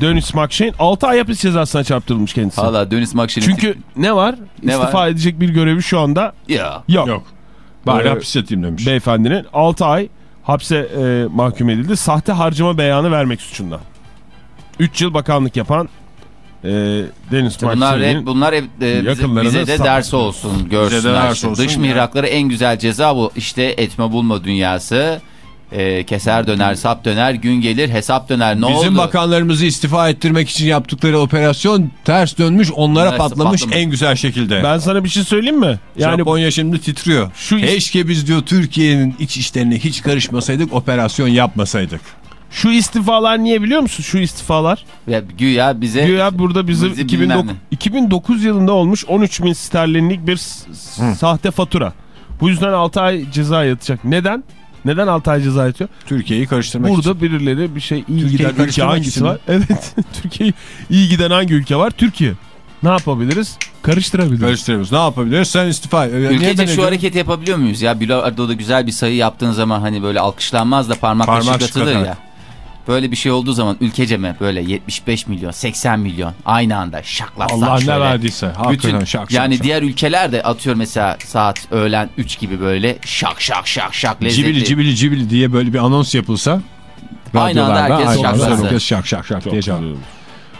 Dönis Makşeyn 6 ay hapis cezasına çarptırılmış kendisi. Valla Dönis Makşin'in... Çünkü ne var? Ne İstifa var? edecek bir görevi şu anda Ya. yok. Yok. Bari Ee, hapis yatayım demiş. Beyefendinin 6 ay hapse e, mahkum edildi. Sahte harcama beyanı vermek suçundan. 3 yıl bakanlık yapan e, Deniz bunlar hep bunlar hep e, bize, bize de ders olsun görsünler. ders işte. olsun Dış ya. mihrakları en güzel ceza bu. İşte etme bulma dünyası. E, keser döner, sap döner, gün gelir, hesap döner. Ne Bizim oldu? bakanlarımızı istifa ettirmek için yaptıkları operasyon ters dönmüş onlara Onlar patlamış patlamış. en güzel şekilde. Ben sana bir şey söyleyeyim mi? Yani Japonya şimdi titriyor. Şu- Keşke biz diyor Türkiye'nin iç işlerine hiç karışmasaydık operasyon yapmasaydık. şu istifalar niye biliyor musun? Şu istifalar. Ya, güya bize Güya burada bizim Bizi 2009, bilmem 2009 yılında olmuş 13 bin sterlinlik bir s- sahte fatura. Bu yüzden 6 ay ceza yatacak. Neden? Neden 6 ay ceza yatıyor? Türkiye'yi karıştırmak Burada için. birileri bir şey iyi Türkiye'yi giden ülke hangisi var? Evet. Türkiye iyi giden hangi ülke var? Türkiye. Ne yapabiliriz? Karıştırabiliriz. Karıştırıyoruz. Ne yapabiliriz? Sen istifa. Ülkece şu ediyorum? hareketi yapabiliyor muyuz ya? Bilardo'da güzel bir sayı yaptığın zaman hani böyle alkışlanmaz da parmakla Parmak şıklatılır ya. Böyle bir şey olduğu zaman ülkece mi böyle 75 milyon 80 milyon aynı anda şaklatsak Allah şöyle. ne verdiyse. Bütün, şak şak yani şak. diğer ülkeler de atıyor mesela saat öğlen 3 gibi böyle şak şak şak şak lezzetli. Cibili cibili cibili diye böyle bir anons yapılsa. Aynı anda herkes aynı anda şaklasa. herkes şak şak şak diye olmuş.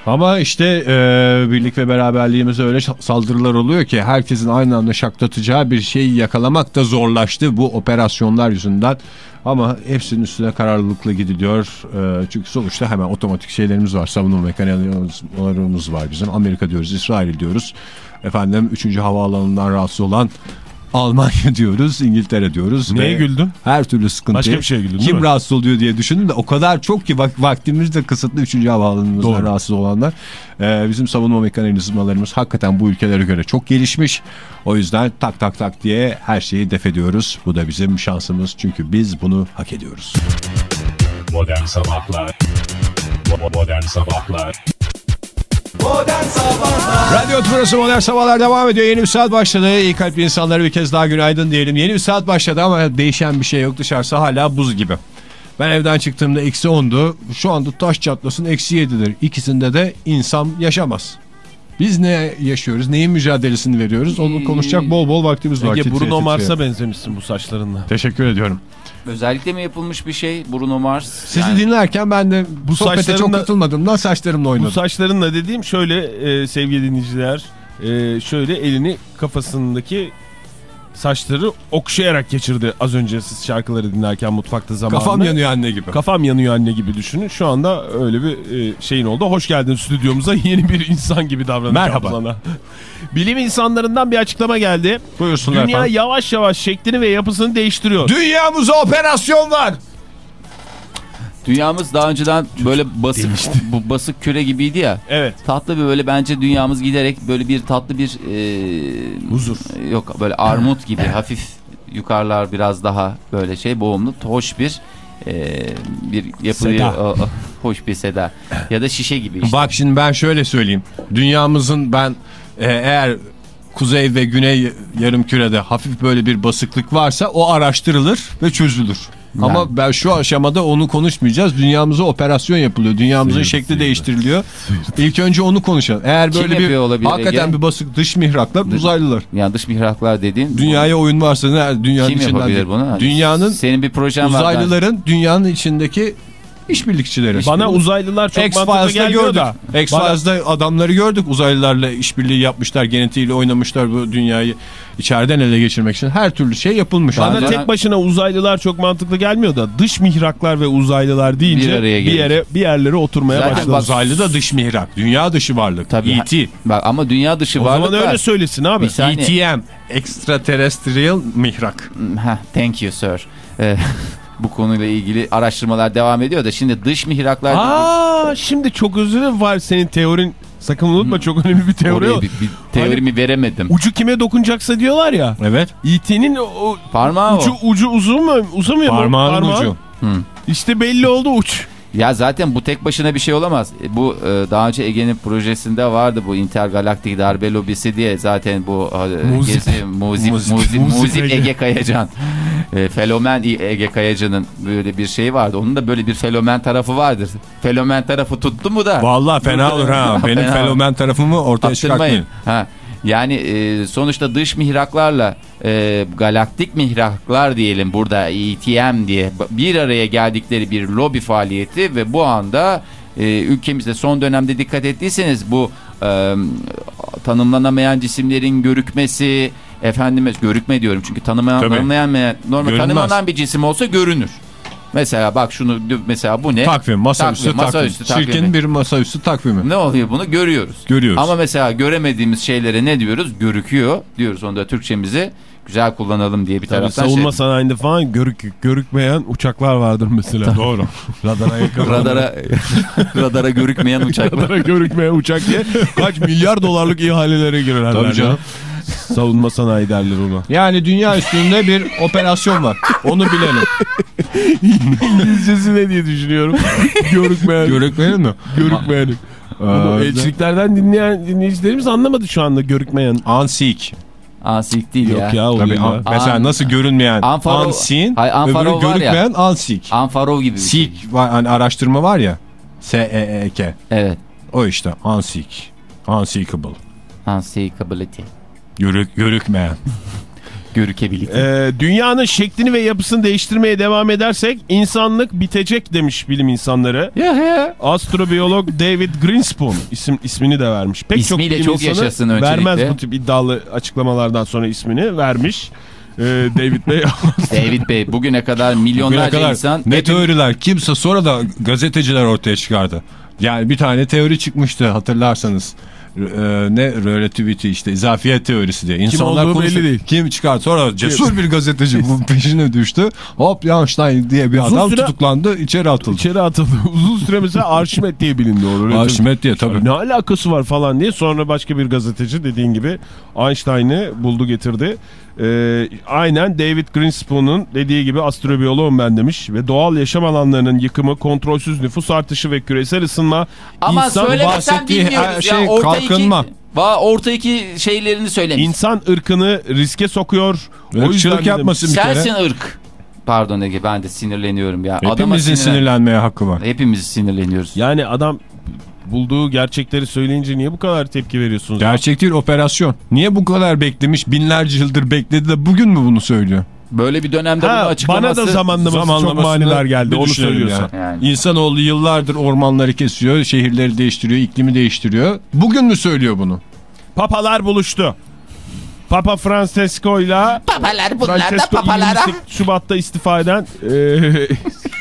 Ama işte e, birlik ve beraberliğimize öyle saldırılar oluyor ki herkesin aynı anda şaklatacağı bir şeyi yakalamak da zorlaştı bu operasyonlar yüzünden. Ama hepsinin üstüne kararlılıkla gidiliyor. E, çünkü sonuçta hemen otomatik şeylerimiz var. Savunma mekanizmalarımız var bizim. Amerika diyoruz, İsrail diyoruz. Efendim 3. havaalanından rahatsız olan Almanya diyoruz, İngiltere diyoruz. Neye güldün? Her türlü sıkıntı. Başka bir şeye güldün Kim rahatsız oluyor diye düşündüm de o kadar çok ki vak vaktimiz de kısıtlı 3. havaalanımızdan Doğru. rahatsız olanlar. Ee, bizim savunma mekanizmalarımız hakikaten bu ülkelere göre çok gelişmiş. O yüzden tak tak tak diye her şeyi def ediyoruz. Bu da bizim şansımız çünkü biz bunu hak ediyoruz. Modern Sabahlar Bo- Radyo Tümrüt'ü Modern Sabahlar devam ediyor. Yeni bir saat başladı. İyi kalpli insanlara bir kez daha günaydın diyelim. Yeni bir saat başladı ama değişen bir şey yok. Dışarısı hala buz gibi. Ben evden çıktığımda eksi 10'du. Şu anda taş çatlasın eksi 7'dir. İkisinde de insan yaşamaz. Biz ne yaşıyoruz? Neyin mücadelesini veriyoruz? Onu konuşacak bol bol vaktimiz var. Ege Bruno. Mars'a benzemişsin bu saçlarınla. Teşekkür ediyorum. Özellikle mi yapılmış bir şey Bruno Mars? Sizi Yani- dinlerken ben de bu Bu sohbete çok katılmadığımdan saçlarımla Bu oynadım. saçlarınla dediğim şöyle e, sevgili dinleyiciler e, şöyle elini kafasındaki saçları okşayarak geçirdi az önce siz şarkıları dinlerken mutfakta zamanında. Kafam yanıyor anne gibi. Kafam yanıyor anne gibi düşünün. Şu anda öyle bir e, şeyin oldu. Hoş geldin stüdyomuza. Yeni bir insan gibi davranacağım Merhaba. sana. Bilim insanlarından bir açıklama geldi. Buyursunlar Dünya efendim. yavaş yavaş şeklini ve yapısını değiştiriyor. Dünyamıza operasyon var. Dünyamız daha önceden böyle basık bu basık küre gibiydi ya. Evet. Tatlı bir böyle bence dünyamız giderek böyle bir tatlı bir e, Huzur. Yok böyle armut gibi hafif yukarılar biraz daha böyle şey boğumlu hoş bir e, bir o- hoş bir seda ya da şişe gibi işte. Bak şimdi ben şöyle söyleyeyim. Dünyamızın ben e, eğer kuzey ve güney yarım kürede hafif böyle bir basıklık varsa o araştırılır ve çözülür. Ama ben şu aşamada onu konuşmayacağız. Dünyamıza operasyon yapılıyor. Dünyamızın Sıyır, şekli sıyır. değiştiriliyor. İlk önce onu konuşalım. Eğer Kim böyle bir yapıyor olabilir hakikaten Ege? bir basık dış mihraklar uzaylılar. Yani dış mihraklar dediğin Dünyaya oyun varsa ne, dünyanın kim içinden yapabilir değil. bunu? Dünyanın senin bir projen var. ben- uzaylıların dünyanın içindeki işbirlikçileri. Bana uzaylılar çok mantıklı gelmiyor gördük. da. Bana- X-Files'da adamları gördük. Uzaylılarla işbirliği yapmışlar. Genetiğiyle oynamışlar bu dünyayı içeriden ele geçirmek için. Her türlü şey yapılmış. Bana Bana Bence- tek başına uzaylılar çok mantıklı gelmiyor da dış mihraklar ve uzaylılar deyince Bir bir, araya gelir. yere bir yerlere oturmaya Zaten başladı. bak- Uzaylı da dış mihrak. Dünya dışı varlık. Tabii. E.T. Bak ama dünya dışı o varlık zaman var. öyle söylesin abi. Bir. ETM. Extraterrestrial mihrak. Heh, thank you sir. Bu konuyla ilgili araştırmalar devam ediyor da şimdi dış mihraklar Aa şimdi çok özür dilerim var senin teorin. Sakın unutma çok önemli bir teori. oraya bir, bir teorimi veremedim. Ucu kime dokunacaksa diyorlar ya. Evet. E.T.'nin o Parmağı ucu, o. ucu uzun mu? Uzamıyor mu? Parmağının Parmağı? ucu. İşte belli oldu uç. Ya zaten bu tek başına bir şey olamaz. E, Bu e, daha önce Ege'nin projesinde vardı bu intergalaktik darbe lobisi diye zaten bu e, Muzip. gezi muzip Muzip. muzip, Muzip muzip Ege. Ege Kayacan. E, Felomen Ege Kayacan'ın böyle bir şeyi vardı. Onun da böyle bir felomen tarafı vardır. Felomen tarafı tuttu mu da? Vallahi fena olur ha. Benim Fena. fenomen tarafımı ortaya çıkartmayın. Ha. Yani e, sonuçta dış mihraklarla e, galaktik mihraklar diyelim burada ETM diye bir araya geldikleri bir lobi faaliyeti ve bu anda e, ülkemizde son dönemde dikkat ettiyseniz bu e, tanımlanamayan cisimlerin görükmesi efendime görükme diyorum çünkü tanımlanamayan normal tanımlanan bir cisim olsa görünür. Mesela bak şunu mesela bu ne? Takvim, masaüstü Takvim, takvim. masaüstü takvimi. Çirkin bir masaüstü takvimi. Ne oluyor bunu görüyoruz. Görüyoruz. Ama mesela göremediğimiz şeylere ne diyoruz? Görüküyor diyoruz. Onu da Türkçemizi güzel kullanalım diye bir Tabii taraftan savunma şey. sanayinde falan görük, görükmeyen uçaklar vardır mesela. Doğru. Radara yakın. Radara, radara görükmeyen uçaklar. Radara görükmeyen uçak diye kaç milyar dolarlık ihalelere girerler. Tabii canım. Savunma sanayi derler ona. Yani dünya üstünde bir operasyon var. Onu bilelim. İngilizcesi ne diye düşünüyorum. görükmeyen. Görükmeyelim mi? görükmeyen. Bunu elçiliklerden dinleyen dinleyicilerimiz anlamadı şu anda görükmeyen. Unseen. Asik değil Yok ya. ya Tabii değil an- ya. mesela An- nasıl görünmeyen Anfaro- unseen, Hayır, Anfaro öbürü ya. görükmeyen unseen. Anfarov gibi bir şey. Hani araştırma var ya. S-E-E-K. Evet. O işte unseen. Unseekable. Unseeability. Görük, görükmeyen. Görükebility. Ee, dünyanın şeklini ve yapısını değiştirmeye devam edersek insanlık bitecek demiş bilim insanları. Astrobiyolog David Greenspoon isim ismini de vermiş. Pek İsmiyle çok insanı yaşasın öncelikle. Vermez bu tip iddialı açıklamalardan sonra ismini vermiş. Ee, David Bey David Bey bugüne kadar Bugüne milyonlarca kadar insan ne hepim- teoriler kimse sonra da gazeteciler ortaya çıkardı. Yani bir tane teori çıkmıştı hatırlarsanız. Ee, ne relativity işte izafiyet teorisi diye. İnsanlar olduğu konuşuyor. belli değil. Kim çıkar sonra cesur bir gazeteci bu peşine düştü. Hop Einstein diye bir Uzun adam süre- tutuklandı içeri atıldı. içeri atıldı. Uzun süre mesela Arşimet diye bilindi o. Arşimet diye tabii. Ne alakası var falan diye sonra başka bir gazeteci dediğin gibi Einstein'ı buldu getirdi. Ee, aynen David Greenspoon'un dediği gibi astrobiyoloğum ben demiş ve doğal yaşam alanlarının yıkımı, kontrolsüz nüfus artışı ve küresel ısınma Ama insan, söylemesen bahsettiği ya. şey Orta kalkınma. Iki, Va- orta iki şeylerini söylemiş. insan ırkını riske sokuyor. O yüzden Irkçılık yapmasın bir kere. Sensin ırk. Pardon Ege ben de sinirleniyorum ya. Hepimizin sinirlen- sinirlenmeye hakkı var. Hepimiz sinirleniyoruz. Yani adam bulduğu gerçekleri söyleyince niye bu kadar tepki veriyorsunuz? Gerçek değil operasyon. Niye bu kadar beklemiş binlerce yıldır bekledi de bugün mü bunu söylüyor? Böyle bir dönemde Ha, bunu açıklaması... bana da zamanlaması, çok maniler geldi onu söylüyorsan. yani. Yani. İnsanoğlu yıllardır ormanları kesiyor, şehirleri değiştiriyor, iklimi değiştiriyor. Bugün mü söylüyor bunu? Papalar buluştu. Papa Francesco ile Papalar bunlar da Francesco papalara. 28 Şubat'ta istifa eden eee,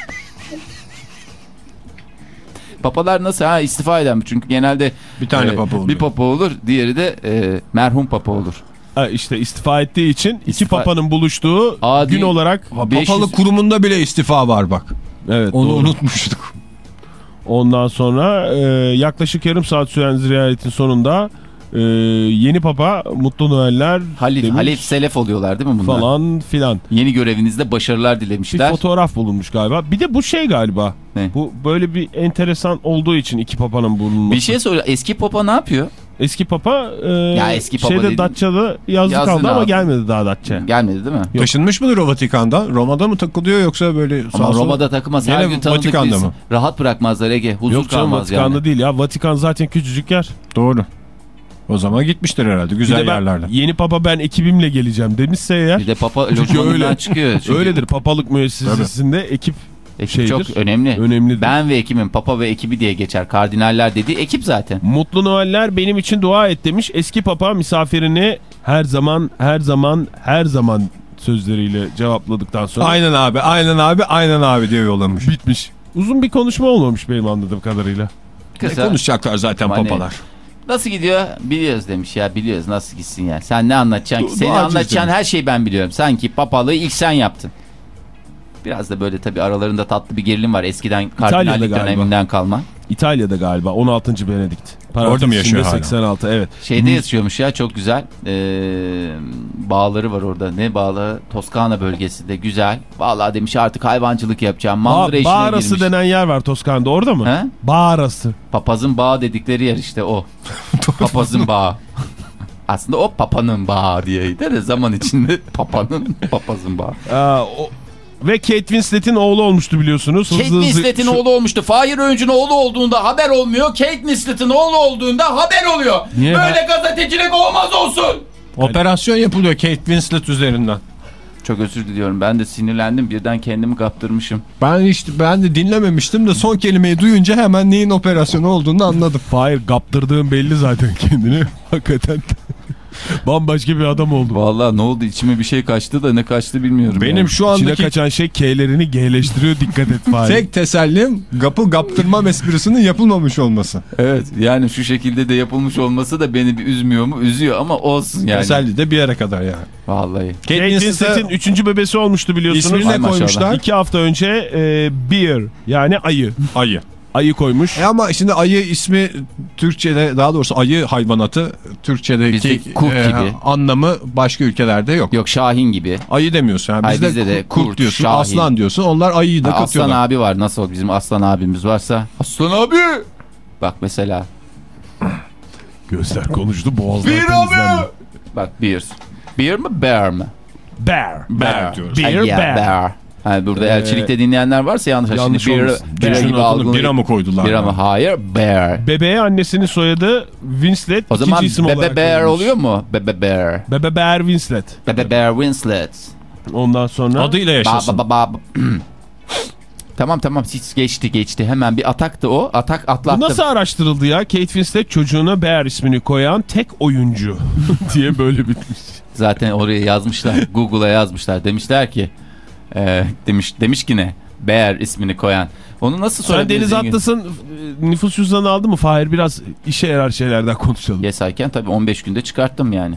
Papalar nasıl ha istifa eden mi? Çünkü genelde Bir tane e, papa oluyor. Bir papa olur, diğeri de e, merhum papa olur. ha, işte istifa ettiği için iki İstifa- papanın buluştuğu Adi- gün olarak Ha, 500 Papalık kurumunda bile istifa var bak. evet Onu doğru. unutmuştuk. Ondan sonra eee, yaklaşık yarım saat süren ziyaretin sonunda eee, yeni papa Mutlu Noeller Halif, demiş Halif Selef oluyorlar değil mi bunlar? falan filan. Yeni görevinizde başarılar Bir dilemişler. fotoğraf bulunmuş galiba. Bir de bu şey galiba. Ne? Bu böyle bir enteresan olduğu için iki papanın bulunması. Bir şey soruyor. Eski papa ne yapıyor? Eski papa e, Ya eski papa şeyde. Datça'da yazdı kaldı ama lazım. gelmedi daha Datça. Gelmedi değil mi? Taşınmış mıdır o Vatikan'dan? Roma'da mı takılıyor yoksa böyle Ama sağa sola- Roma'da takılmaz. Her gün tanıdık Vatikan'da mı? Rahat bırakmazlar Ege. Huzur Yok canım kalmaz Vatikan'da yani. değil ya. Vatikan zaten küçücük yer. Doğru. O zaman gitmiştir herhalde Bir güzel de ben yerlerde. yeni papa ben ekibimle geleceğim demişse eğer. Bir de papa lojmanından öyle. çıkıyor. Çünkü Öyledir papalık müessesesinde ekip Ekip şeydir, çok önemli. önemlidir. Ben ve ekibim, papa ve ekibi diye geçer. Kardinaller dediği ekip zaten. Mutlu Noeller benim için dua et demiş. Eski papa misafirini her zaman her zaman her zaman sözleriyle cevapladıktan sonra Aynen abi, aynen abi, aynen abi diye yollamış. bitmiş. Uzun bir konuşma olmamış benim anladığım kadarıyla. Ne Kısa. konuşacaklar zaten Hani- papalar. Nasıl gidiyor? Biliyoruz demiş ya. Biliyoruz nasıl gitsin ya. Sen ne anlatacaksın ki? Duacıyız anlatacağın her şeyi ben biliyorum. Sanki papalığı ilk sen yaptın. Biraz da böyle tabii aralarında tatlı bir gerilim var. Eskiden kardinallik döneminden kalma. İtalya'da galiba 16. Benedikt. Orada mı yaşıyor hala? 86 evet. Şeyde yaşıyormuş ya çok güzel. Ee, bağları var orada. Ne bağlı? Toskana bölgesinde. Güzel. Vallahi demiş artık hayvancılık yapacağım. Mandıra Ba işine Bağrası girmiş. denen yer var Toskana'da orada mı? He? Bağrası. Papazın bağı dedikleri yer işte o. Papazın bağı. Aslında o papanın bağı diyeydi de zaman içinde papanın papazın bağı. Aa, o... Ve Kate Winslet'in oğlu olmuştu biliyorsunuz. Kate Winslet'in oğlu olmuştu. Fahir Öğüncü'nün oğlu olduğunda haber olmuyor. Kate Winslet'in oğlu olduğunda haber oluyor. Niye Böyle gazetecilik olmaz olsun. Operasyon yapılıyor Kate Winslet üzerinden. Çok özür diliyorum. Ben de sinirlendim. Birden kendimi kaptırmışım. Ben işte ben de dinlememiştim de son kelimeyi duyunca hemen neyin operasyonu olduğunu anladım. Fahir kaptırdığın belli zaten kendini. Hakikaten. Bambaşka bir adam oldu. Vallahi ne oldu? İçime bir şey kaçtı da ne kaçtı bilmiyorum. Benim yani. şu İçine andaki kaçan şey K'lerini G'leştiriyor dikkat et Fahir. tek tesellim gapı kaptırma esprisinin yapılmamış olması. Evet yani şu şekilde de yapılmış olması da beni bir üzmüyor mu? Üzüyor ama olsun yani. Teselli de bir yere kadar yani. Vallahi. Kate Winslet'in 3. bebesi olmuştu biliyorsunuz. ismini ne koymuşlar? İki hafta önce e, Bear yani ayı. Ayı. Ayı koymuş. E ama şimdi ayı ismi Türkçe'de daha doğrusu ayı hayvanatı Türkçedeki Bizdeki kurt e, gibi. anlamı başka ülkelerde yok. Yok Şahin gibi. Ayı demiyorsun. Yani Hayır, bizde, bizde de kurt, kurt, diyorsun, şahin. aslan diyorsun. Onlar ayıyı da Ha, aslan katıyorlar. abi var. Nasıl bizim aslan abimiz varsa. Aslan abi. Bak mesela. Gözler konuştu boğazlar temizlendi. Bak bear. Bear mı bear mı? Bear. Bear diyoruz. Bear, Ay, yeah, bear. Ha, burada Ee, elçilikte dinleyenler varsa yanlış. yanlış Şimdi bira Düşünün gibi adını algılayıp- bira mı koydular? Bira mı? yani? Hayır. Bear. Bebeğe annesinin soyadı Winslet. O zaman isim Bebe Bear koyulmuş. oluyor mu? Bebe Bear. Bebe Bear Winslet. Bebe Bear Winslet. Ondan sonra Adıyla Ba, yaşasın. ba, ba, ba. tamam tamam hiç geçti geçti. Hemen bir ataktı o. Atak bu atlattım. nasıl araştırıldı ya? Kate Winslet çocuğuna Bear ismini koyan tek oyuncu diye böyle bitmiş. Zaten oraya yazmışlar. Google'a yazmışlar. Demişler ki e, demiş demiş ki ne? Bear ismini koyan. Onu nasıl Sen Deniz? Atlas'ın e, nüfus cüzdanı aldı mı? Fahir biraz işe yarar şeylerden konuşalım. Yes Ayken tabii 15 günde çıkarttım yani.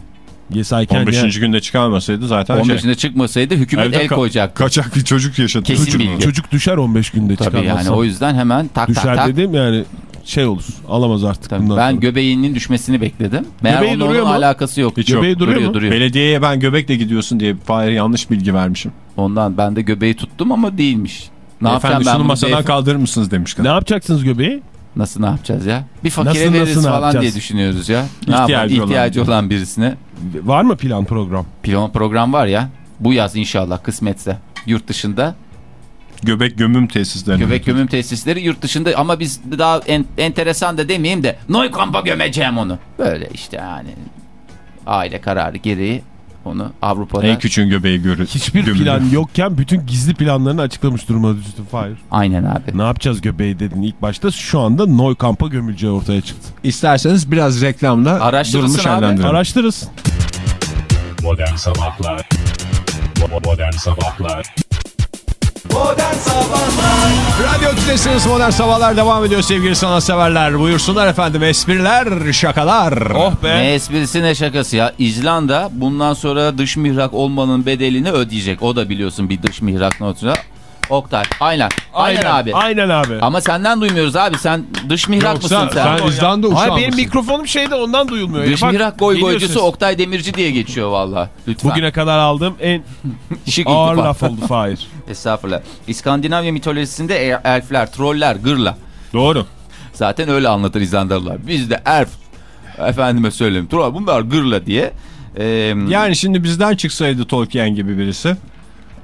Yes I can 15. ya. günde çıkarmasaydı zaten 15 şey. çıkmasaydı hükümet Evde el ka- koyacak. Kaçak bir çocuk yaşatıyor. Kesin bilgi. Çocuk düşer 15 günde Tabii çıkarmazsa. yani o yüzden hemen tak Düşer tak tak. dedim yani şey olur. Alamaz artık Tabii, bundan ben sonra. göbeğinin düşmesini bekledim. Meğer Göbeği onun, duruyor onun mu? alakası yok. Hiç yok. Göbeği duruyor mu? duruyor. Belediyeye ben göbekle gidiyorsun diye Fahir yanlış bilgi vermişim. Ondan ben de göbeği tuttum ama değilmiş. Ne Efendim şunu masadan beyef- kaldırır mısınız demiş kadın. Ne yapacaksınız göbeği? Nasıl ne yapacağız ya? Bir fakire Nasıl, veririz nasıl falan yapacağız? diye düşünüyoruz ya. Ne İhtiyacı yapalım? olan. İhtiyacı olan birisine. Var mı plan program? Pilon program var ya. Bu yaz inşallah kısmetse. Yurt dışında. Göbek gömüm tesislerine. Göbek gömüm tesisleri yurt dışında ama biz daha en, enteresan da demeyeyim de Neukamp'a gömeceğim onu. Böyle işte yani. Aile kararı gereği onu Avrupa'da. En küçüğün göbeği görür. Hiçbir gömülür. plan yokken bütün gizli planlarını açıklamış durumda düştü Fahir. Aynen abi. Ne yapacağız göbeği dedin ilk başta. Şu anda Neukamp'a gömüleceği ortaya çıktı. İsterseniz biraz reklamla Araştırırsın abi. Araştırırız. Modern Sabahlar Bo- Modern Sabahlar Radyo Tülesi'niz Modern Sabahlar devam ediyor sevgili sanatseverler. Buyursunlar efendim espriler, şakalar. Oh Ne be. esprisi ne şakası ya. İzlanda bundan sonra dış mihrak olmanın bedelini ödeyecek. O da biliyorsun bir dış mihrak notura. Oktay. Aynen. Aynen, abi. Aynen abi. Ama senden duymuyoruz abi. Sen dış mihrak Yoksa mısın sen? sen İzlanda uşağı Hayır benim mısın? mikrofonum şeyde ondan duyulmuyor. Dış Bak, mihrak goy goycusu. Oktay Demirci diye geçiyor valla. Lütfen. Bugüne kadar aldığım en Şık ağır iltifat. laf oldu Fahir. Estağfurullah. İskandinavya mitolojisinde e- elfler, troller, gırla. Doğru. Zaten öyle anlatır İzlandalılar. Bizde elf, efendime söyleyeyim, troll bunlar gırla diye. Ee, Yani şimdi bizden çıksaydı Tolkien gibi birisi.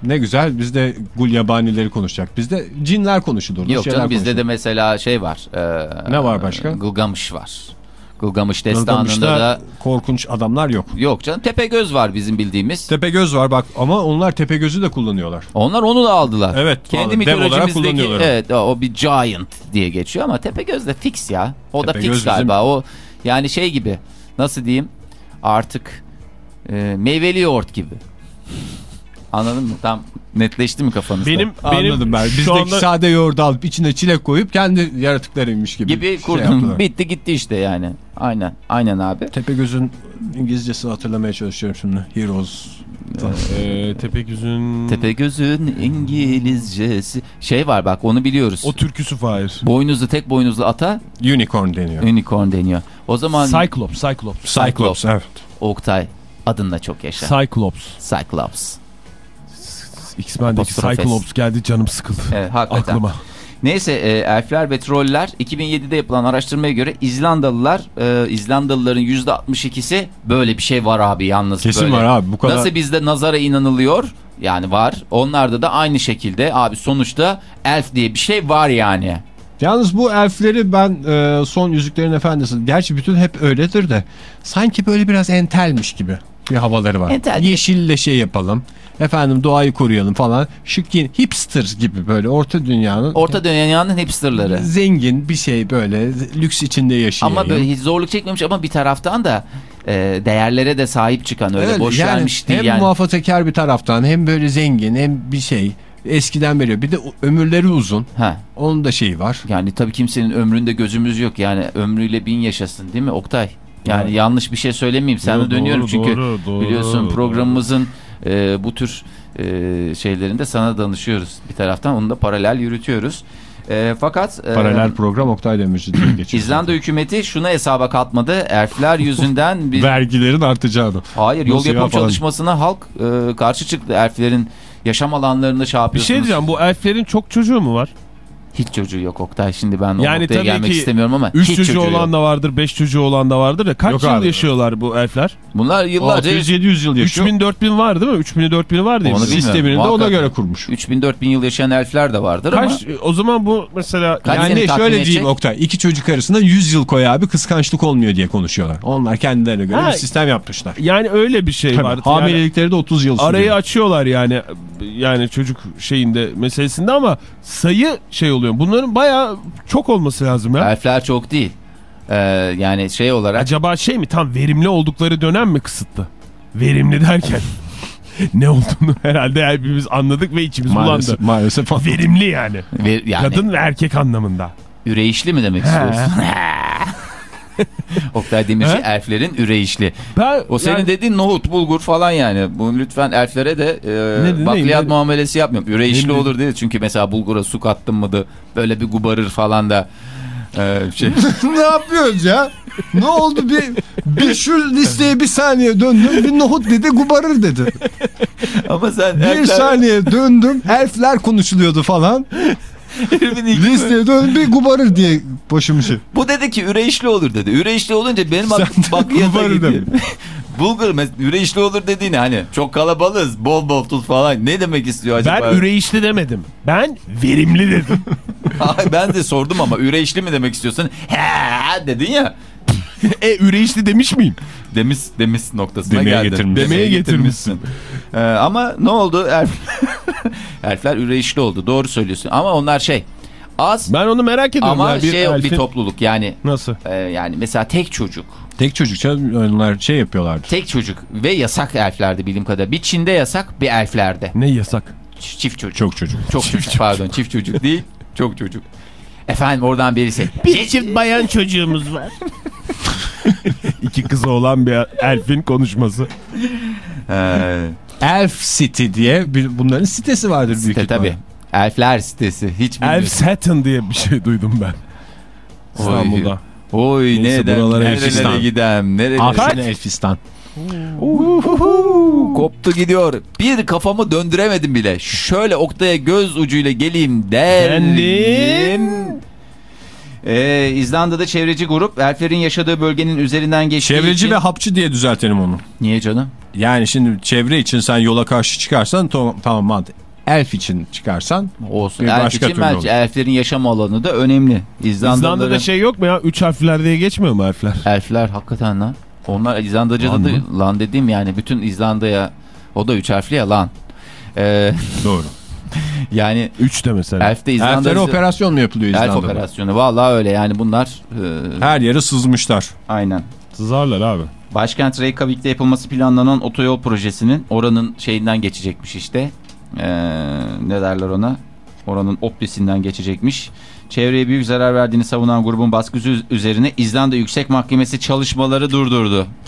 Ne güzel biz de gul yabanileri konuşacak. Bizde cinler konuşulurdu. Yok canım bizde de mesela şey var. e, Ne var başka? Gılgamış var. Gılgamış destanında da korkunç adamlar yok. yok canım Tepegöz var bizim bildiğimiz. Tepegöz var bak ama onlar Tepegöz'ü de kullanıyorlar. Onlar onu da aldılar. Evet, Kendi mitolojimizdeki kullanıyorlar. evet o bir giant diye geçiyor ama Tepegöz de fix ya. O da Tepegöz fix bizim- galiba. O yani şey gibi. Nasıl diyeyim? Artık e, meyveli yoğurt gibi. Anladın mı? Tam netleşti mi kafanızda? Benim benim Anladım ben. Bizdeki anda sade yoğurdu alıp içine çilek koyup kendi yaratıklarıymış gibi. gibi şey kurdum. yaptılar. Bitti gitti işte yani. Aynen. Aynen abi. Tepegöz'ün İngilizcesini hatırlamaya çalışıyorum şimdi. Heroes. e, Tepegöz'ün Tepegöz'ün İngilizcesi. Şey var bak onu biliyoruz. o türküsü Fahir. Boynuzlu tek boynuzlu ata Unicorn deniyor. unicorn deniyor. O zaman Cyclops, Cyclops. Cyclops evet. Oktay adınla çok yaşa. Cyclops. Cyclops. X-Men'deki. Cyclops geldi canım sıkıldı. Evet, hakikaten. Aklıma. Neyse e, elfler ve troller 2007'de yapılan araştırmaya göre İzlandalılar e, İzlandalıların %62'si böyle bir şey var abi yalnız Kesin böyle. var abi bu kadar. Nasıl bizde nazara inanılıyor yani var onlarda da aynı şekilde abi sonuçta elf diye bir şey var yani. Yalnız bu elfleri ben e, son Yüzüklerin Efendisi gerçi bütün hep öyledir de sanki böyle biraz entelmiş gibi. bir havaları var. Entel- Yeşille şey yapalım. Efendim doğayı koruyalım falan. Şık yeni- hipster gibi böyle orta dünyanın Orta dünyanın hipsterları. zengin bir şey böyle lüks içinde yaşayayım. Ama böyle hiç zorluk çekmemiş ama bir taraftan da e, değerlere de sahip çıkan öyle, boş yani vermiş değil hem yani. muhafazakar bir taraftan hem böyle zengin hem bir şey eskiden beri bir de ömürleri uzun. Ha. Onun da şeyi var. Yani tabii kimsenin ömründe gözümüz yok yani ömrüyle bin yaşasın değil mi Oktay? Yani yanlış bir şey söylemeyeyim sana Doğru, dönüyorum doğru, çünkü doğru, doğru, biliyorsun doğru. programımızın e, bu tür e, şeylerinde sana danışıyoruz bir taraftan onu da paralel yürütüyoruz. E, fakat e, Paralel program Oktay Demirci diye geçiyor. İzlanda hükümeti şuna hesaba katmadı. Elfler yüzünden bir Vergilerin artacağını. hayır yol Nasıl yapım ya falan. çalışmasına halk e, karşı çıktı. Elflerin yaşam alanlarında şey Bir yapıyorsunuz. şey diyeceğim bu elflerin çok çocuğu mu var? Hiç çocuğu yok Oktay. Şimdi ben o Yani noktaya tabii gelmek ki istemiyorum ama Üç hiç çocuğu çocuğu olan yok. da vardır, beş çocuğu olan da vardır da kaç Yok yıl abi. yaşıyorlar bu elfler? Bunlar yıllarca 600-700 yıl yaşıyor. 3000 4000 var değil mi? 3000 4000 var diye. Onu biz- bilmiyorum. Sistemini de ona göre kurmuş. 3000-4000 yıl yaşayan elfler de vardır ama Kaç o zaman bu mesela Kaç Yani şöyle edecek? diyeyim Oktay. iki çocuk arasında 100 yıl koy abi kıskançlık olmuyor diye konuşuyorlar. Onlar kendilerine göre Ha, bir sistem yapmışlar. yani öyle bir şey Tabii, var. Yani hamilelikleri de 30 yıl sürüyor. arayı açıyorlar yani yani çocuk şeyinde meselesinde ama sayı şey oluyor. Bunların bayağı çok olması lazım ya. elfler çok değil. Ee, yani şey olarak Acaba şey mi tam verimli oldukları dönem mi kısıtlı? Verimli derken ne olduğunu herhalde hepimiz anladık ve içimiz Maalesef, bulandı. maalesef. Verimli yani. ve- yani Kadın ve erkek anlamında. üreyişli mi demek istiyorsun? Oktay Demirci He? elflerin üreyişli. Ben, O senin yani- dediğin nohut bulgur falan yani. Bunu lütfen elflere de e, Ne- ne- bakliyat ne- muamelesi yapmıyorum. Üreyişli Ne- olur değil. Çünkü mesela bulgura su kattın mıydı böyle bir gubarır falan da e, şey. ne yapıyoruz ya? Ne oldu bir, bir şu listeye bir saniye döndüm. Bir nohut dedi gubarır dedi. Ama sen Bir elfler- saniye döndüm. Elfler konuşuluyordu falan. Listeye döndüm bir gubarır diye başım şey. Bu dedi ki üreyişli olur dedi. Üreyişli olunca benim bakliyata gubarı gidiyor. demin. Bulgur üreyişli olur dediğini hani çok kalabalığız bol bol tuz falan ne demek istiyor acaba? Ben üreyişli demedim. Ben verimli dedim. Ben de sordum ama üreyişli mi demek istiyorsun? He dedin ya. e üreyişli demiş miyim? Demiş demiş noktasına Demeye geldin. getirmiş. Demeye getirmişsin. Ee, ama ne oldu? Elf... Elfler üreyişli oldu. Doğru söylüyorsun. Ama onlar şey az Ben onu merak ediyorum. ama ya, bir şey elfin- bir topluluk yani Nasıl? e, yani mesela tek çocuk. Tek çocuk onlar şey yapıyorlardı. Tek çocuk ve yasak elflerde bildiğim kadarıyla. Bir Çin'de yasak bir elflerde. Ne yasak? Ç- Çift çocuk. Çok çocuk. Çok çocuk pardon çift çocuk değil. Çok çocuk. Efendim oradan birisi. Bir çift bayan çocuğumuz var. İki kızı olan bir elfin konuşması. Ee, Elf City diye bir, bunların sitesi vardır büyük site ihtimalle. tabii. Elfler sitesi. Hiç Elf. Satin diye bir şey duydum ben. İstanbul'da. Oy Neyse, neden, buralara nerelere Elfistan. gidem, nerelere. Afrin Elfistan. Uhuhu, Koptu gidiyor. Bir kafamı döndüremedim bile. Şöyle Oktay'a göz ucuyla geleyim derdim. Dendim. Ee, İzlanda'da çevreci grup elflerin yaşadığı bölgenin üzerinden geçtiği Çevreci için... ve hapçı diye düzeltelim onu. Niye canım? Yani şimdi çevre için sen yola karşı çıkarsan tamam mantık. Elf için çıkarsan Olsun. Elf başka için olur. elflerin yaşam alanı da önemli. İzlandalıların... İzlanda'da şey yok mu ya? Üç harfler diye geçmiyor mu harfler? Elfler hakikaten lan. Onlar İzlandaca'da Lan da lan dediğim yani bütün İzlanda'ya o da üç harfli ya lan. Ee, doğru. yani Üç de mesela. elf de İzlanda... Elflere operasyon mu yapılıyor Elf İzlanda'da? operasyonu. Vallahi öyle yani bunlar... e, Her yere sızmışlar. aynen. Sızarlar abi. Başkent Reykjavik'te yapılması planlanan otoyol projesinin oranın şeyinden geçecekmiş işte. Ee, ne derler ona? Oranın Oplis'inden geçecekmiş. Çevreye büyük zarar verdiğini savunan grubun baskısı üz- üzerine İzlanda Yüksek Mahkemesi çalışmaları durdurdu.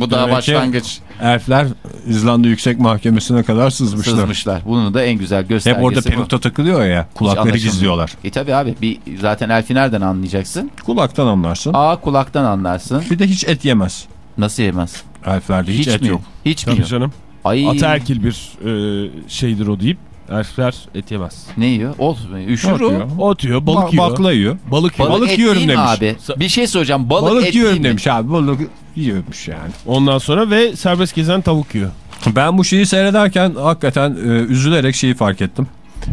Bu daha Demek başlangıç. Elfler İzlanda Yüksek Mahkemesi'ne kadar sızmışlar. Sızmışlar. Bunu da en güzel göstergesi Hep orada bu. perukta takılıyor ya. Hiç Kulakları gizliyorlar. E tabi abi bir zaten elfi nereden anlayacaksın? Kulaktan anlarsın. A kulaktan anlarsın. Bir de hiç et yemez. Nasıl yemez? Elflerde hiç, et mi? yok. Hiç mi? Tabii yok? canım. Ay Ataerkil bir e, şeydir o deyip elfler et yemez. ne yiyor? Ot mu? Üşür Ot o. yiyor. Ot yiyor, balık Ba- yiyor. Bakla yiyor. Balık yiyor. Balık, Balık yiyorum demiş. abi? Bir şey soracağım. Balık, Balık, et yiyorum mi? demiş abi. Balık yiyormuş yani. Ondan sonra ve serbest gezen tavuk yiyor. Ben bu şeyi seyrederken hakikaten e, üzülerek şeyi fark ettim.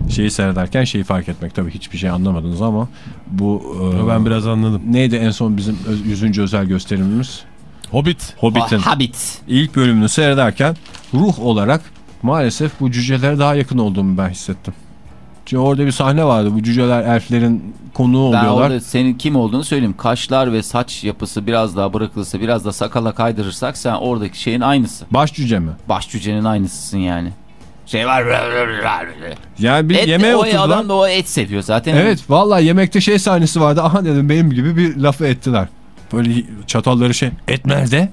Şeyi seyrederken şeyi fark etmek tabii hiçbir şey anlamadınız ama bu e, Ben biraz anladım. neydi en son bizim öz- 100. özel gösterimimiz? Hobbit. Hobbit'in Habit. ilk bölümünü seyrederken ruh olarak maalesef bu cücelere daha yakın olduğumu ben hissettim. Çünkü orada bir sahne vardı. Bu cüceler elflerin konuğu Ben oluyorlar. orada senin kim olduğunu söyleyeyim. Kaşlar ve saç yapısı biraz daha bırakılırsa biraz da sakala kaydırırsak sen oradaki şeyin aynısı. Baş cüce mi? Baş cücenin aynısısın yani. Şey var. Yani bir Et, yemeğe oturdular. adam da o et seviyor zaten. Evet vallahi yemekte şey sahnesi vardı. Aha dedim benim gibi bir lafı ettiler. Böyle çatalları şey et nerede?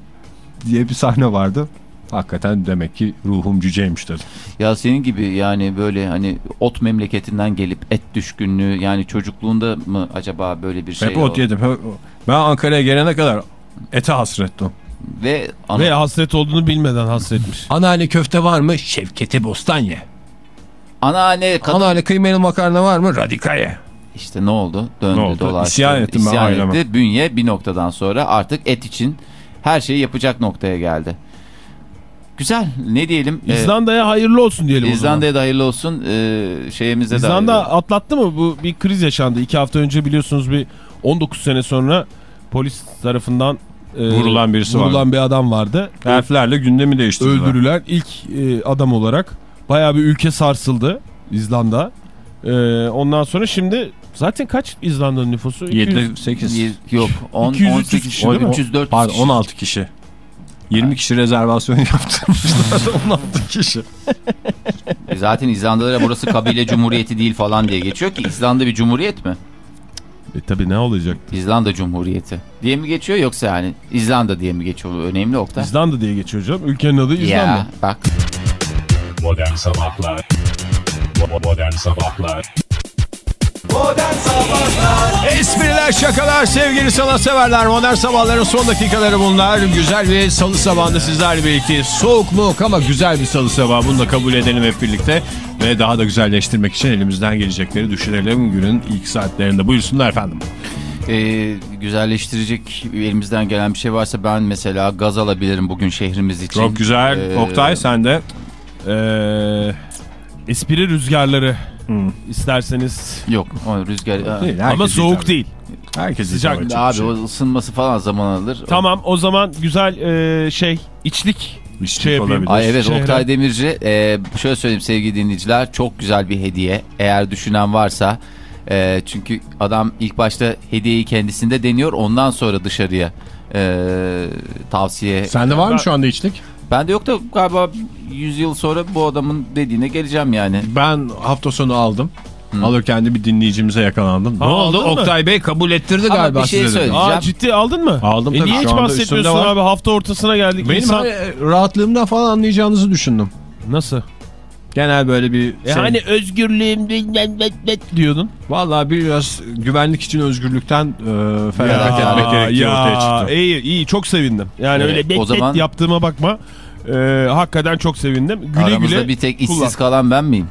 diye bir sahne vardı. Hakikaten demek ki ruhum cüceymiş dedim. Ya senin gibi yani böyle hani ot memleketinden gelip et düşkünlüğü yani çocukluğunda mı acaba böyle bir şey? Hep ot o- yedim. Ben Ankara'ya gelene kadar ete hasrettim. Ve, ana- Ve hasret olduğunu bilmeden hasretmiş. Anneanne köfte var mı? Şevketi Bostanye. anneanne kadın Anneanne kıymalı makarna var mı? Radikaye. işte ne oldu? Döndü Ne oldu? dolaştı. İsyan ettim ben İsyan aileme. etti. Bünye bir noktadan sonra artık et için her şeyi yapacak noktaya geldi. Güzel. Ne diyelim? Ee, İzlanda'ya hayırlı olsun diyelim. İzlanda'ya da hayırlı olsun. Ee, şeyimize de İzlanda hayırlı- atlattı mı? Bu bir kriz yaşandı. İki hafta önce biliyorsunuz bir 19 sene sonra polis tarafından e, Vurulan birisi vurulan vardı. bir adam vardı. Elflerle gündemi değiştirdiler. Öldürülen ilk e, adam olarak bayağı bir ülke sarsıldı İzlanda. E, ondan sonra şimdi zaten kaç İzlanda'nın nüfusu? 200. 7, 8. Bir- Yok. 10, 200 18 kişi değil mi? 300 400 Pardon kişi. 16 kişi. 20 kişi rezervasyon yaptırmışlar 16 kişi. Zaten İzlandalara burası kabile cumhuriyeti değil falan diye geçiyor ki İzlanda bir cumhuriyet mi? E tabi ne olacak? İzlanda Cumhuriyeti diye mi geçiyor yoksa yani İzlanda diye mi geçiyor? Önemli Oktay. İzlanda diye geçiyor canım. Ülkenin adı İzlanda. Ya bak Modern Sabahlar Bo- Modern Sabahlar Espriler, şakalar, sevgili sanatseverler. Modern sabahların son dakikaları bunlar. Güzel bir salı sabahında sizlerle birlikte. Soğuk mu ama güzel bir salı sabahı. Bunu da kabul edelim hep birlikte. Ve daha da güzelleştirmek için elimizden gelecekleri düşünelim günün ilk saatlerinde. Buyursunlar efendim. e, güzelleştirecek elimizden gelen bir şey varsa ben mesela gaz alabilirim bugün şehrimiz için. Çok güzel. Ee, Oktay sen de. Ee, espri rüzgarları Hmm. isterseniz. Yok o rüzgar. Değil, Ama soğuk tabii. değil. Herkes Sıcak. sıcak. Abi o ısınması falan zaman alır. Tamam o zaman güzel e, şey içlik İçlik şey olabilir. Ay evet Şehre- Oktay Demirci e, şöyle söyleyeyim sevgili dinleyiciler çok güzel bir hediye eğer düşünen varsa e, çünkü adam ilk başta hediyeyi kendisinde deniyor ondan sonra dışarıya e, tavsiye Sende var mı şu anda içlik? Ben de yok da galiba 100 yıl sonra bu adamın dediğine geleceğim yani Ben hafta sonu aldım. Alırken de bir dinleyicimize yakalandım. Ha, ne oldu? aldın mı? Oktay Bey kabul ettirdi Ama galiba bir şey size. Aa ciddi aldın mı? Aldım e tabii, niye hiç bahsetmiyorsun abi hafta ortasına geldik. Benim İnsan- hani rahatlığımdan falan anlayacağınızı düşündüm. Nasıl? Genel böyle bir E şey. hani özgürlüğüm bet diyordun. Vallahi biraz güvenlik için özgürlükten e, feragat Ya, etmek gerektiği ortaya çıktı. iyi iyi çok sevindim. Yani Evet, öyle bet o zaman- bet yaptığıma bakma. Ee, hakikaten çok sevindim. Güle aramızda güle bir tek içsiz kullan. kalan ben miyim?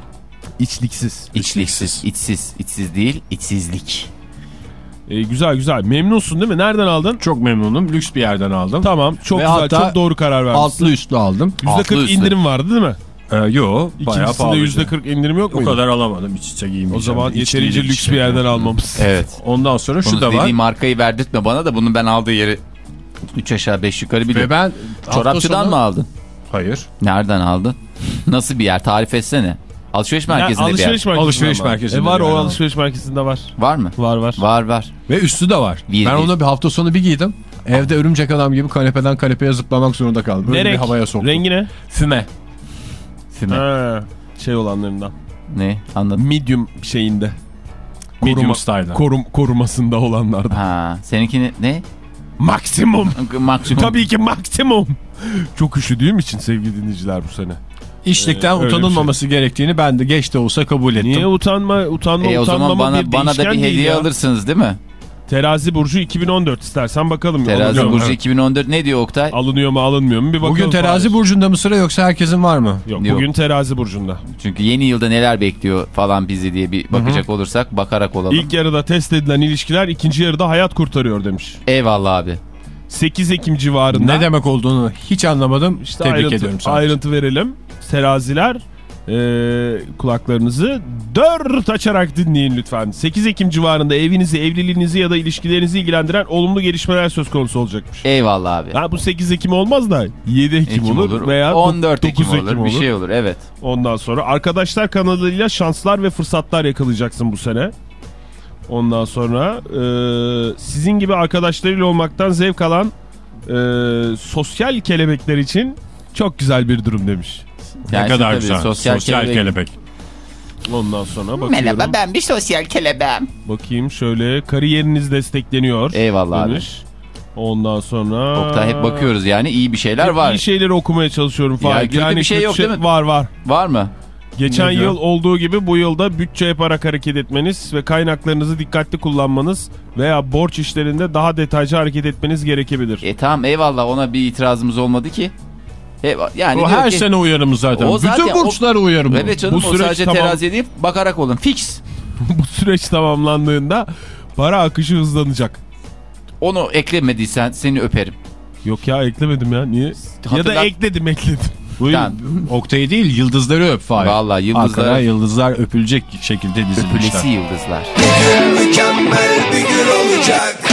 içliksiz. İçliksiz, içsiz, içsiz değil, içsizlik. Ee, güzel güzel. Memnunsun değil mi? Nereden aldın? Çok memnunum. Lüks bir yerden aldım. Tamam. Çok Ve güzel. Çok doğru karar vermişsin. Altlı üstlü aldım. Altlı %40 üstlü. indirim vardı değil mi? Ee, yo bayağı İkincisinde pahalıydı. %40 indirim yok O muydu? kadar alamadım. İç içe giymeyeceğim. O zaman İç yeterince lüks bir yerden almamız. Evet. Ondan sonra şu Bunu da var. dediği markayı verdirtme bana da bunun ben aldığı yeri 3 aşağı 5 yukarı Ve biliyorum. ben hafta Çorapçıdan sonu- mı aldın? Hayır. Nereden aldın? Nasıl bir yer? Tarif etsene. Alışveriş merkezinde bir yer. alışveriş merkezinde Alışveriş var. merkezinde E var bir o alışveriş merkezinde var. Var mı? Var var. Var var. Ve üstü de var. Bir ben değil. onu bir hafta sonu bir giydim. Evde örümcek adam gibi kanepeden kanepeye zıplamak zorunda kaldım. Böyle ne bir renk? havaya soktum. Rengi ne? Füme. Füme. Ha, şey olanlarından. Ne? Anladım. Medium şeyinde. Medium Koruma- style'da. Korum, korumasında olanlardan. Ha, seninkini ne? Maksimum. Maksimum. Tabii ki maksimum. Çok üşüdüğüm için sevgili dinleyiciler bu sene. İşlikten Ee, bir utanılmaması gerektiğini ben de geç de olsa kabul ettim. Niye utanma, utanma, E o zaman utanmama bana bir bana da bir hediye ya. alırsınız değil mi? Terazi Burcu 2014 istersen bakalım. Terazi alınıyor, mu? Burcu 2014 ne diyor Oktay? alınıyor mu alınmıyor mu bir bakalım. Bugün terazi Fahir. burcunda mı sıra yoksa herkesin var mı? Yok, Yok. bugün terazi burcunda. Çünkü yeni yılda neler bekliyor falan bizi diye bir bakacak olursak bakarak olalım. İlk yarıda test edilen ilişkiler ikinci yarıda hayat kurtarıyor demiş. Eyvallah abi. 8 Ekim civarında. Ne demek olduğunu hiç anlamadım. İşte Tebrik ayrıntı, ediyorum sana. ayrıntı verelim. Teraziler e, kulaklarınızı dört açarak dinleyin lütfen. 8 Ekim civarında evinizi, evliliğinizi ya da ilişkilerinizi ilgilendiren olumlu gelişmeler söz konusu olacakmış. Eyvallah abi. Ha bu 8 Ekim olmaz da 7 Ekim, Ekim olur, olur, veya 14 Ekim, 9 olur, bir şey olur evet. Ondan sonra arkadaşlar kanalıyla şanslar ve fırsatlar yakalayacaksın bu sene. Ondan sonra e, sizin gibi arkadaşlarıyla olmaktan zevk alan e, sosyal kelebekler için çok güzel bir durum demiş. Yani ne kadar tabii güzel. Sosyal, Sosyal, kelebek. kelebek. Ondan sonra bakıyorum. ben bir sosyal kelebeğim. Bakayım şöyle kariyeriniz destekleniyor. Eyvallah abi. demiş. Ondan sonra... Oktay hep bakıyoruz yani iyi bir şeyler Hep var. İyi şeyleri okumaya çalışıyorum falan. Ya kötü bir şey yok değil mi? Var var. Var mı? Geçen Ne diyor? yıl olduğu gibi bu yılda bütçe yaparak hareket etmeniz ve kaynaklarınızı dikkatli kullanmanız veya borç işlerinde daha detaycı hareket etmeniz gerekebilir. E tamam eyvallah ona bir itirazımız olmadı ki. E, yani O her ki- sene uyarımız zaten. O zaten Bütün burçlara uyarım. Evet canım Bu o süreç sadece tamam. teraziye değil bakarak olun. Fix. bu süreç tamamlandığında para akışı hızlanacak. Onu eklemediysen seni öperim. Yok ya eklemedim ya niye? Ya Hatırlat- da ekledim ekledim. Buyurun. Tamam. Oktay'ı değil yıldızları öp Fahir. Vallahi yıldızlar- Arkada yıldızlar öpülecek şekilde dizilmişler. Öpülesi yıldızlar. Mükemmel bir gün olacak